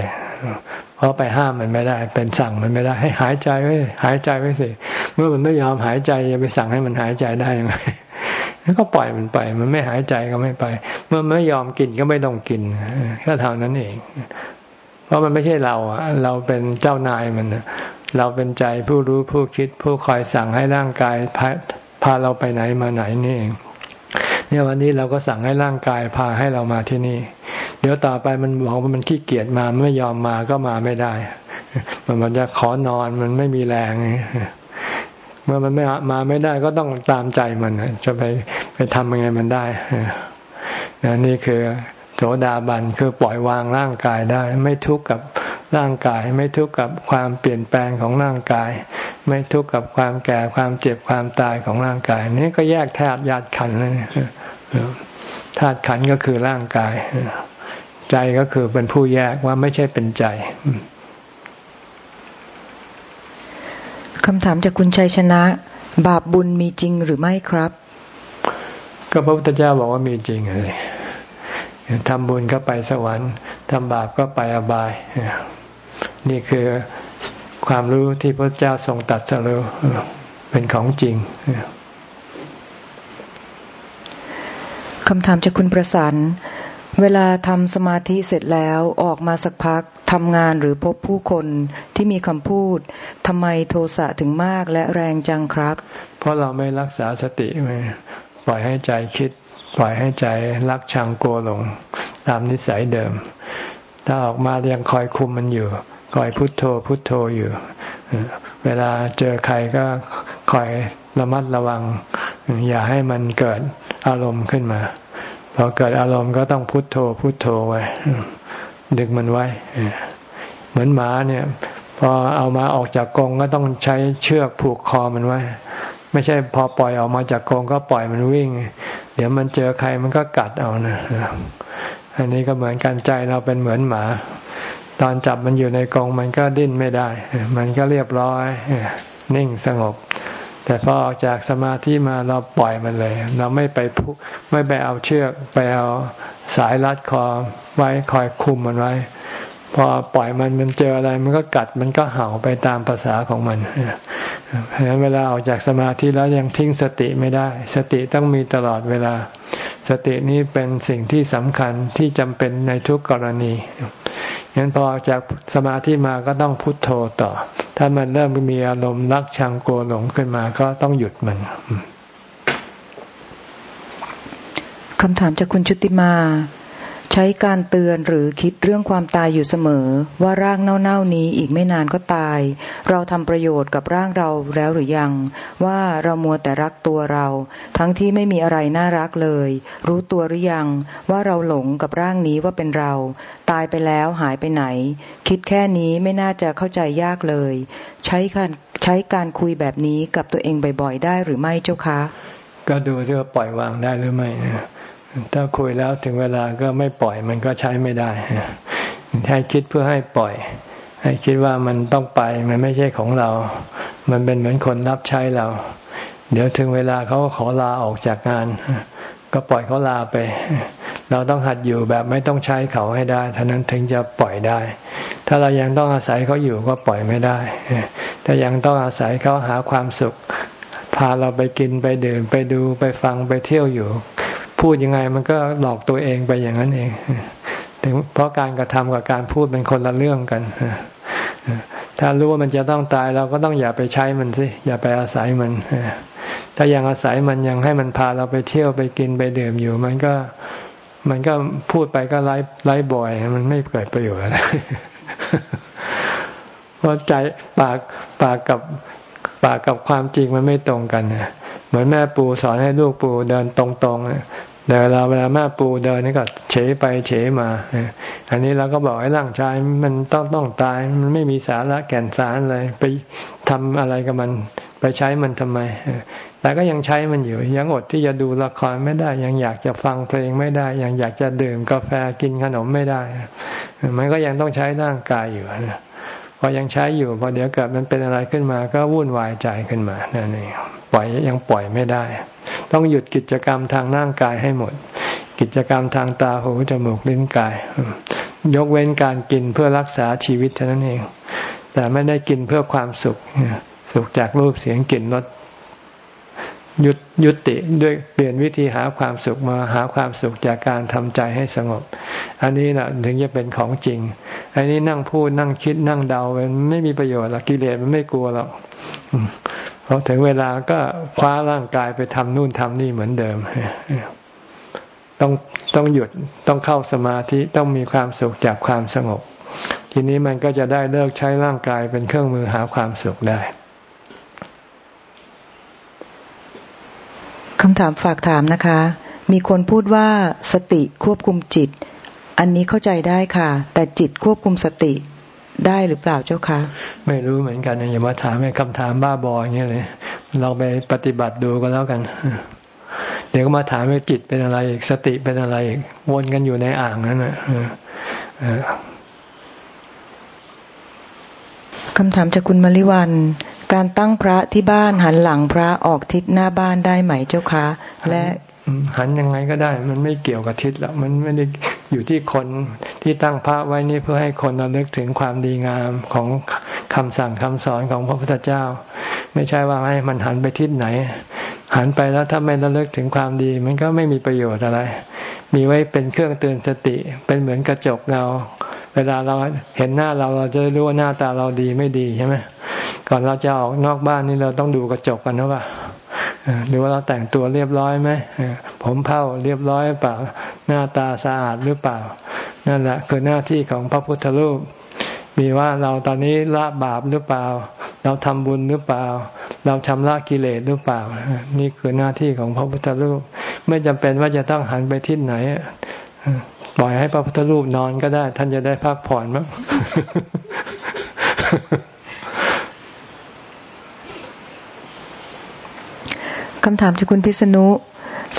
S1: เพราะไปห้ามมันไม่ได้ เป็นสั่งมันไม่ได้ ให้หายใจไว้หายใจไว้สิเมื่อมันไม่ยอมหายใจจะไปสั่งให้มันหายใจได้ยังไงแล้วก็ปล่อยมันไป มันไม่หายใจก็ไม่ไป เมื่อไม่ยอมกินก็ไม่ต้องกินแค่เท่านั้นเอง เพราะมันไม่ใช่เราอะเราเป็นเจ้านายมันเราเป็นใจผู้รู้ผู้คิดผู้คอยสั่งให้ร่างกายพาพาเราไปไหนมาไหนนี่เอง เนี่ยวันนี้เราก็สั่งให้ร่างกายพาให้เรามาที่นี่ เดี๋ยวต่อไปมันบอกว่ามันขี้เกียจมาไม่ยอมมาก็มาไม่ได้ มันมันจะขอนอนมันไม่มีแรงเมื่อมันไม่มาไม่ได้ก็ต้องตามใจมันจะไปไปทำยังไงมันได้นี่คือโสดาบันคือปล่อยวางร่างกายได้ ไม่ทุกข์กับ ร่างกาย ไม่ทุกข์กับความเปลี่ยนแปลงของร่างกาย ไม่ทุกข์กับความแก่ความเจ็บความตายของร่างกาย นี่ก็แยกแทบญาติขันเลยธาตุขันก็คือร่างกาย ใจก็คือเป็นผู้แยกว่าไม่ใช่เป็นใจ
S2: คำถามจากคุณชัยชนะ บาปบุญมีจริงหรือไม่ครับ
S1: ก็พระพุทธเจ้าบอกว่ามีจริงเลย ทำบุญก็ไปสวรรค์ทำบาปก็ไปอบาย นี่คือความรู้ที่พระเจ้าทรงตัดสรู้เเป็นของจริง
S2: คำถามจากคุณประสานเวลาทำสมาธิเสร็จแล้วออกมาสักพักทำงานหรือพบผู้คนที่มีคำพูดทำไมโทสะถึงมากและแรงจังครับ
S1: เพราะเราไม่รักษาสติไ่ปล่อยให้ใจคิด ปล่อยให้ใจรักชังโกหลง ตามนิสัยเดิม ถ้าออกมายังคอยคุมมันอยู่ คอยพุทโธพุทโธอยู่ เวลาเจอใครก็คอยระมัดระวัง อย่าให้มันเกิดอารมณ์ขึ้นมาพอเกิดอารมณ์ก็ต้องพุโทโธพุโทโธไว้ ดึงมันไว้ เหมือนหมาเนี่ย พอเอามาออกจากกรงก็ต้องใช้เชือกผูกคอมันไว้ ไม่ใช่พอปล่อยออกมาจากกรงก็ปล่อยมันวิ่ง เดี๋ยวมันเจอใครมันก็กัดเอานะอันนี้ก็เหมือนการใจเราเป็นเหมือนหมา ตอนจับมันอยู่ในกรงมันก็ดิ้นไม่ได้ มันก็เรียบร้อย นิ่งสงบ แต่พอออกจากสมาธิมาเราปล่อยมันเลย เราไม่ไปพุไม่ไปเอาเชือกไปเอาสายรัดคอไว้คอยคุมมันไว้ พอปล่อยมันมันเจออะไร มันก็กัดมันก็เห่าไปตามภาษาของมันเพราะฉะนั้นเวลาออกจากสมาธิแล้วยังทิ้งสติไม่ได้ สติต้องมีตลอดเวลา สตินี้เป็นสิ่งที่สำคัญที่จำเป็นในทุกกรณีงั้นพอออกจากสมาธิมาก็ต้องพุทโธต่อ ถ้ามันเริ่มมีอารมณ์รักชังโกหลงขึ้นมาก็ต้องหยุดมัน
S2: คำถามจากคุณชุติมา ใช้การเตือนหรือคิดเรื่องความตายอยู่เสมอ ว่าร่างเน่าๆนี้อีกไม่นานก็ตาย เราทำประโยชน์กับร่างเราแล้วหรือยัง ว่าเรามัวแต่รักตัวเรา ทั้งที่ไม่มีอะไรน่ารักเลย รู้ตัวหรือยังว่าเราหลงกับร่างนี้ว่าเป็นเรา ตายไปแล้วหายไปไหน คิดแค่นี้ไม่น่าจะเข้าใจยากเลย ใช้การใช้การคุยแบบนี้กับตัวเองบ่อยๆ ได้หรือไม่เจ้าคะ
S1: ก็ดูว่าปล่อยวางได้หรือไม่ ถ้าคุยแล้วถึงเวลาก็ไม่ปล่อยมันก็ใช้ไม่ได้ให้คิดเพื่อให้ปล่อย ให้คิดว่ามันต้องไปมันไม่ใช่ของเรา มันเป็นเหมือนคนรับใช้เรา เดี๋ยวถึงเวลาเขาขอลาออกจากงาน ก็ปล่อยเขาลาไป เราต้องหัดอยู่แบบไม่ต้องใช้เขาให้ได้เท่านั้นถึงจะปล่อยได้ ถ้าเรายังต้องอาศัยเขาอยู่ก็ปล่อยไม่ได้ถ้ายังต้องอาศัยเขาหาความสุขพาเราไปกินไปดื่มไปดูไปฟังไปเที่ยวอยู่ พูดยังไงมันก็หลอกตัวเองไปอย่างนั้นเองถึงเพราะการกระทำกับการพูดเป็นคนละเรื่องกันถ้ารู้ว่ามันจะต้องตายเราก็ต้องอย่าไปใช้มันสิอย่าไปอาศัยมันถ้ายังอาศัยมันยังให้มันพาเราไปเที่ยวไปกินไปดื่มอยู่ มันก็มันก็พูดไปก็ไร้ไร้บ่อย มันไม่เกิดประโยชน์อะไรเพราะใจปากปากกับปากกับความจริงมันไม่ตรงกัน เหมือนแม่ปูสอนให้ลูกปูเดินตรงๆแต่เวลาเวลาแม่ปูเดินนี่ก็เฉยไปเฉยมา อันนี้เราก็บอกให้ร่างกายมันต้องต้องตาย มันไม่มีสาระแก่นสารเลยไปทำอะไรกับมัน ไปใช้มันทำไม แต่ก็ยังใช้มันอยู่ ยังอดที่จะดูละครไม่ได้ ยังอยากจะฟังเพลงไม่ได้ ยังอยากจะดื่มกาแฟกินขนมไม่ได้ มันก็ยังต้องใช้ร่างกายอยู่นะพอยังใช้อยู่พอเดี๋ยวเกิดมันเป็นอะไรขึ้นมา ก็วุ่นวายใจขึ้นมานั่นเอง ปล่อยยังปล่อยไม่ได้ ต้องหยุดกิจกรรมทางร่างกายให้หมด กิจกรรมทางตาหูจมูกลิ้นกาย ยกเว้นการกินเพื่อรักษาชีวิตเท่านั้นเอง แต่ไม่ได้กินเพื่อความสุข สุขจากรูปเสียงกลิ่นรสยุยุติด้วยเปลี่ยนวิธีหาความสุขมาหาความสุขจากการทำใจให้สงบ อันนี้นะถึงจะเป็นของจริง อันนี้นั่งพูดนั่งคิดนั่งเดามันไม่มีประโยชน์หรอกกิเลสมันไม่กลัวหรอก พอถึงเวลาก็คว้าร่างกายไปทำนู่นทำนี่เหมือนเดิม ต้องต้องหยุดต้องเข้าสมาธิต้องมีความสุขจากความสงบ ทีนี้มันก็จะได้เลิกใช้ร่างกายเป็นเครื่องมือหาความสุขได้
S2: คำถามฝากถามนะคะ มีคนพูดว่าสติควบคุมจิต อันนี้เข้าใจได้ค่ะ แต่จิตควบคุมสติ ได้หรือเปล่าเจ้าคะ
S1: ไม่รู้เหมือนกันอย่ามาถามให้คำถามบ้าบออย่างเงี้ยเลยเราไปปฏิบัติดูก็แล้วกัน เดี๋ยวก็มาถามว่าจิตเป็นอะไรอีกสติเป็นอะไรอีกวนกันอยู่ในอ่างนั่นนะ
S2: คำถามจากคุณมริวัน การตั้งพระที่บ้านหันหลังพระออกทิศหน้าบ้านได้ไหมเจ้าคะและ
S1: หันยังไงก็ได้ มันไม่เกี่ยวกับทิศแล้วมันไม่ได้อยู่ที่คนที่ตั้งพระไว้นี่เพื่อให้คนระลึกถึงความดีงามของคำสั่งคำสอนของพระพุทธเจ้า ไม่ใช่ว่าให้มันหันไปทิศไหน หันไปแล้วถ้าไม่ระลึกถึงความดี มันก็ไม่มีประโยชน์อะไร มีไว้เป็นเครื่องเตือนสติ เป็นเหมือนกระจกเงา เวลาเราเห็นหน้าเราเราจะรู้ว่าหน้าตาเราดีไม่ดีใช่ไหมก่อนเราจะออกนอกบ้านนี่เราต้องดูกระจกกันนะว่าหรือว่าเราแต่งตัวเรียบร้อยไหมผมเผ้าเรียบร้อยเปล่า หน้าตาสะอาดหรือเปล่า นั่นแหละคือหน้าที่ของพระพุทธรูป มีว่าเราตอนนี้ละบาปหรือเปล่า เราทำบุญหรือเปล่า เราชำระกิเลสหรือเปล่า นี่คือหน้าที่ของพระพุทธรูป ไม่จำเป็นว่าจะต้องหันไปทิศไหน ปล่อยให้พระพุทธรูปนอนก็ได้ ท่านจะได้พักผ่อนมั้ง
S2: คำถามจากคุณพิษณุ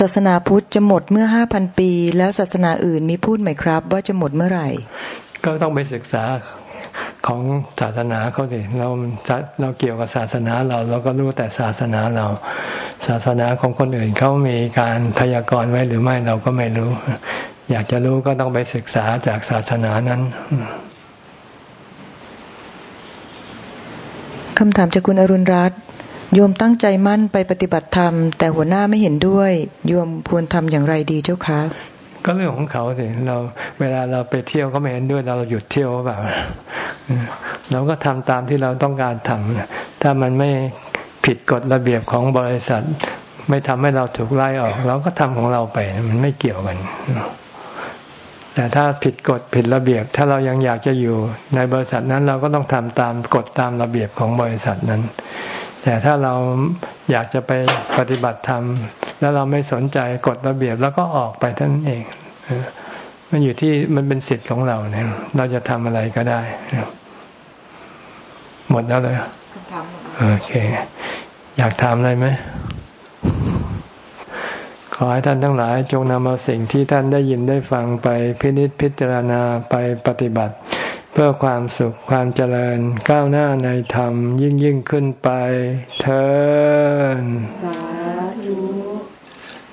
S2: ศาสนาพุทธจะหมดเมื่อห้าพันปี แล้วศาสนาอื่นมีพูดไหมครับ ว่าจะหมดเมื่อไหร่
S1: ก็ต้องไปศึกษาของศาสนาเขาสิเราเราเกี่ยวกับศาสนาเราเราก็รู้แต่ศาสนาเรา ศาสนาของคนอื่นเขามีการพยากรณ์ไว้หรือไม่เราก็ไม่รู้ อยากจะรู้ก็ต้องไปศึกษาจากศาสนานั้น
S2: คำถามจากคุณอรุณรัตน์โยมตั้งใจมั่นไปปฏิบัติธรรม แต่หัวหน้าไม่เห็นด้วย โยมควรทำอย่างไรดีเจ้าคะ
S1: ก็เรื่องของเขาสิเราเวลาเราไปเที่ยวก็ไม่เห็นด้วยเราหยุดเที่ยวแบบเราก็ทำตามที่เราต้องการทำถ้ามันไม่ผิดกฎระเบียบของบริษัท ไม่ทำให้เราถูกไล่ออก เราก็ทำของเราไปมันไม่เกี่ยวกัน แต่ถ้าผิดกฎผิดระเบียบ ถ้าเรายังอยากจะอยู่ในบริษัทนั้นเราก็ต้องทำตามกฎตามระเบียบของบริษัทนั้น แต่ถ้าเราอยากจะไปปฏิบัติธรรม แล้วเราไม่สนใจกฎระเบียบแล้วก็ออกไปท่านเองมันอยู่ที่มันเป็นสิทธิ์ของเราเนี่ย เราจะทำอะไรก็ได้ หมดแล้วเลยโอเค อยากถามอะไรไหม ขอให้ท่านทั้งหลายจงนำเอาสิ่งที่ท่านได้ยินได้ฟังไปพินิจพิจารณาไปปฏิบัติ เพื่อความสุขความเจริญก้าวหน้าในธรรมยิ่งยิ่งขึ้นไปเธอ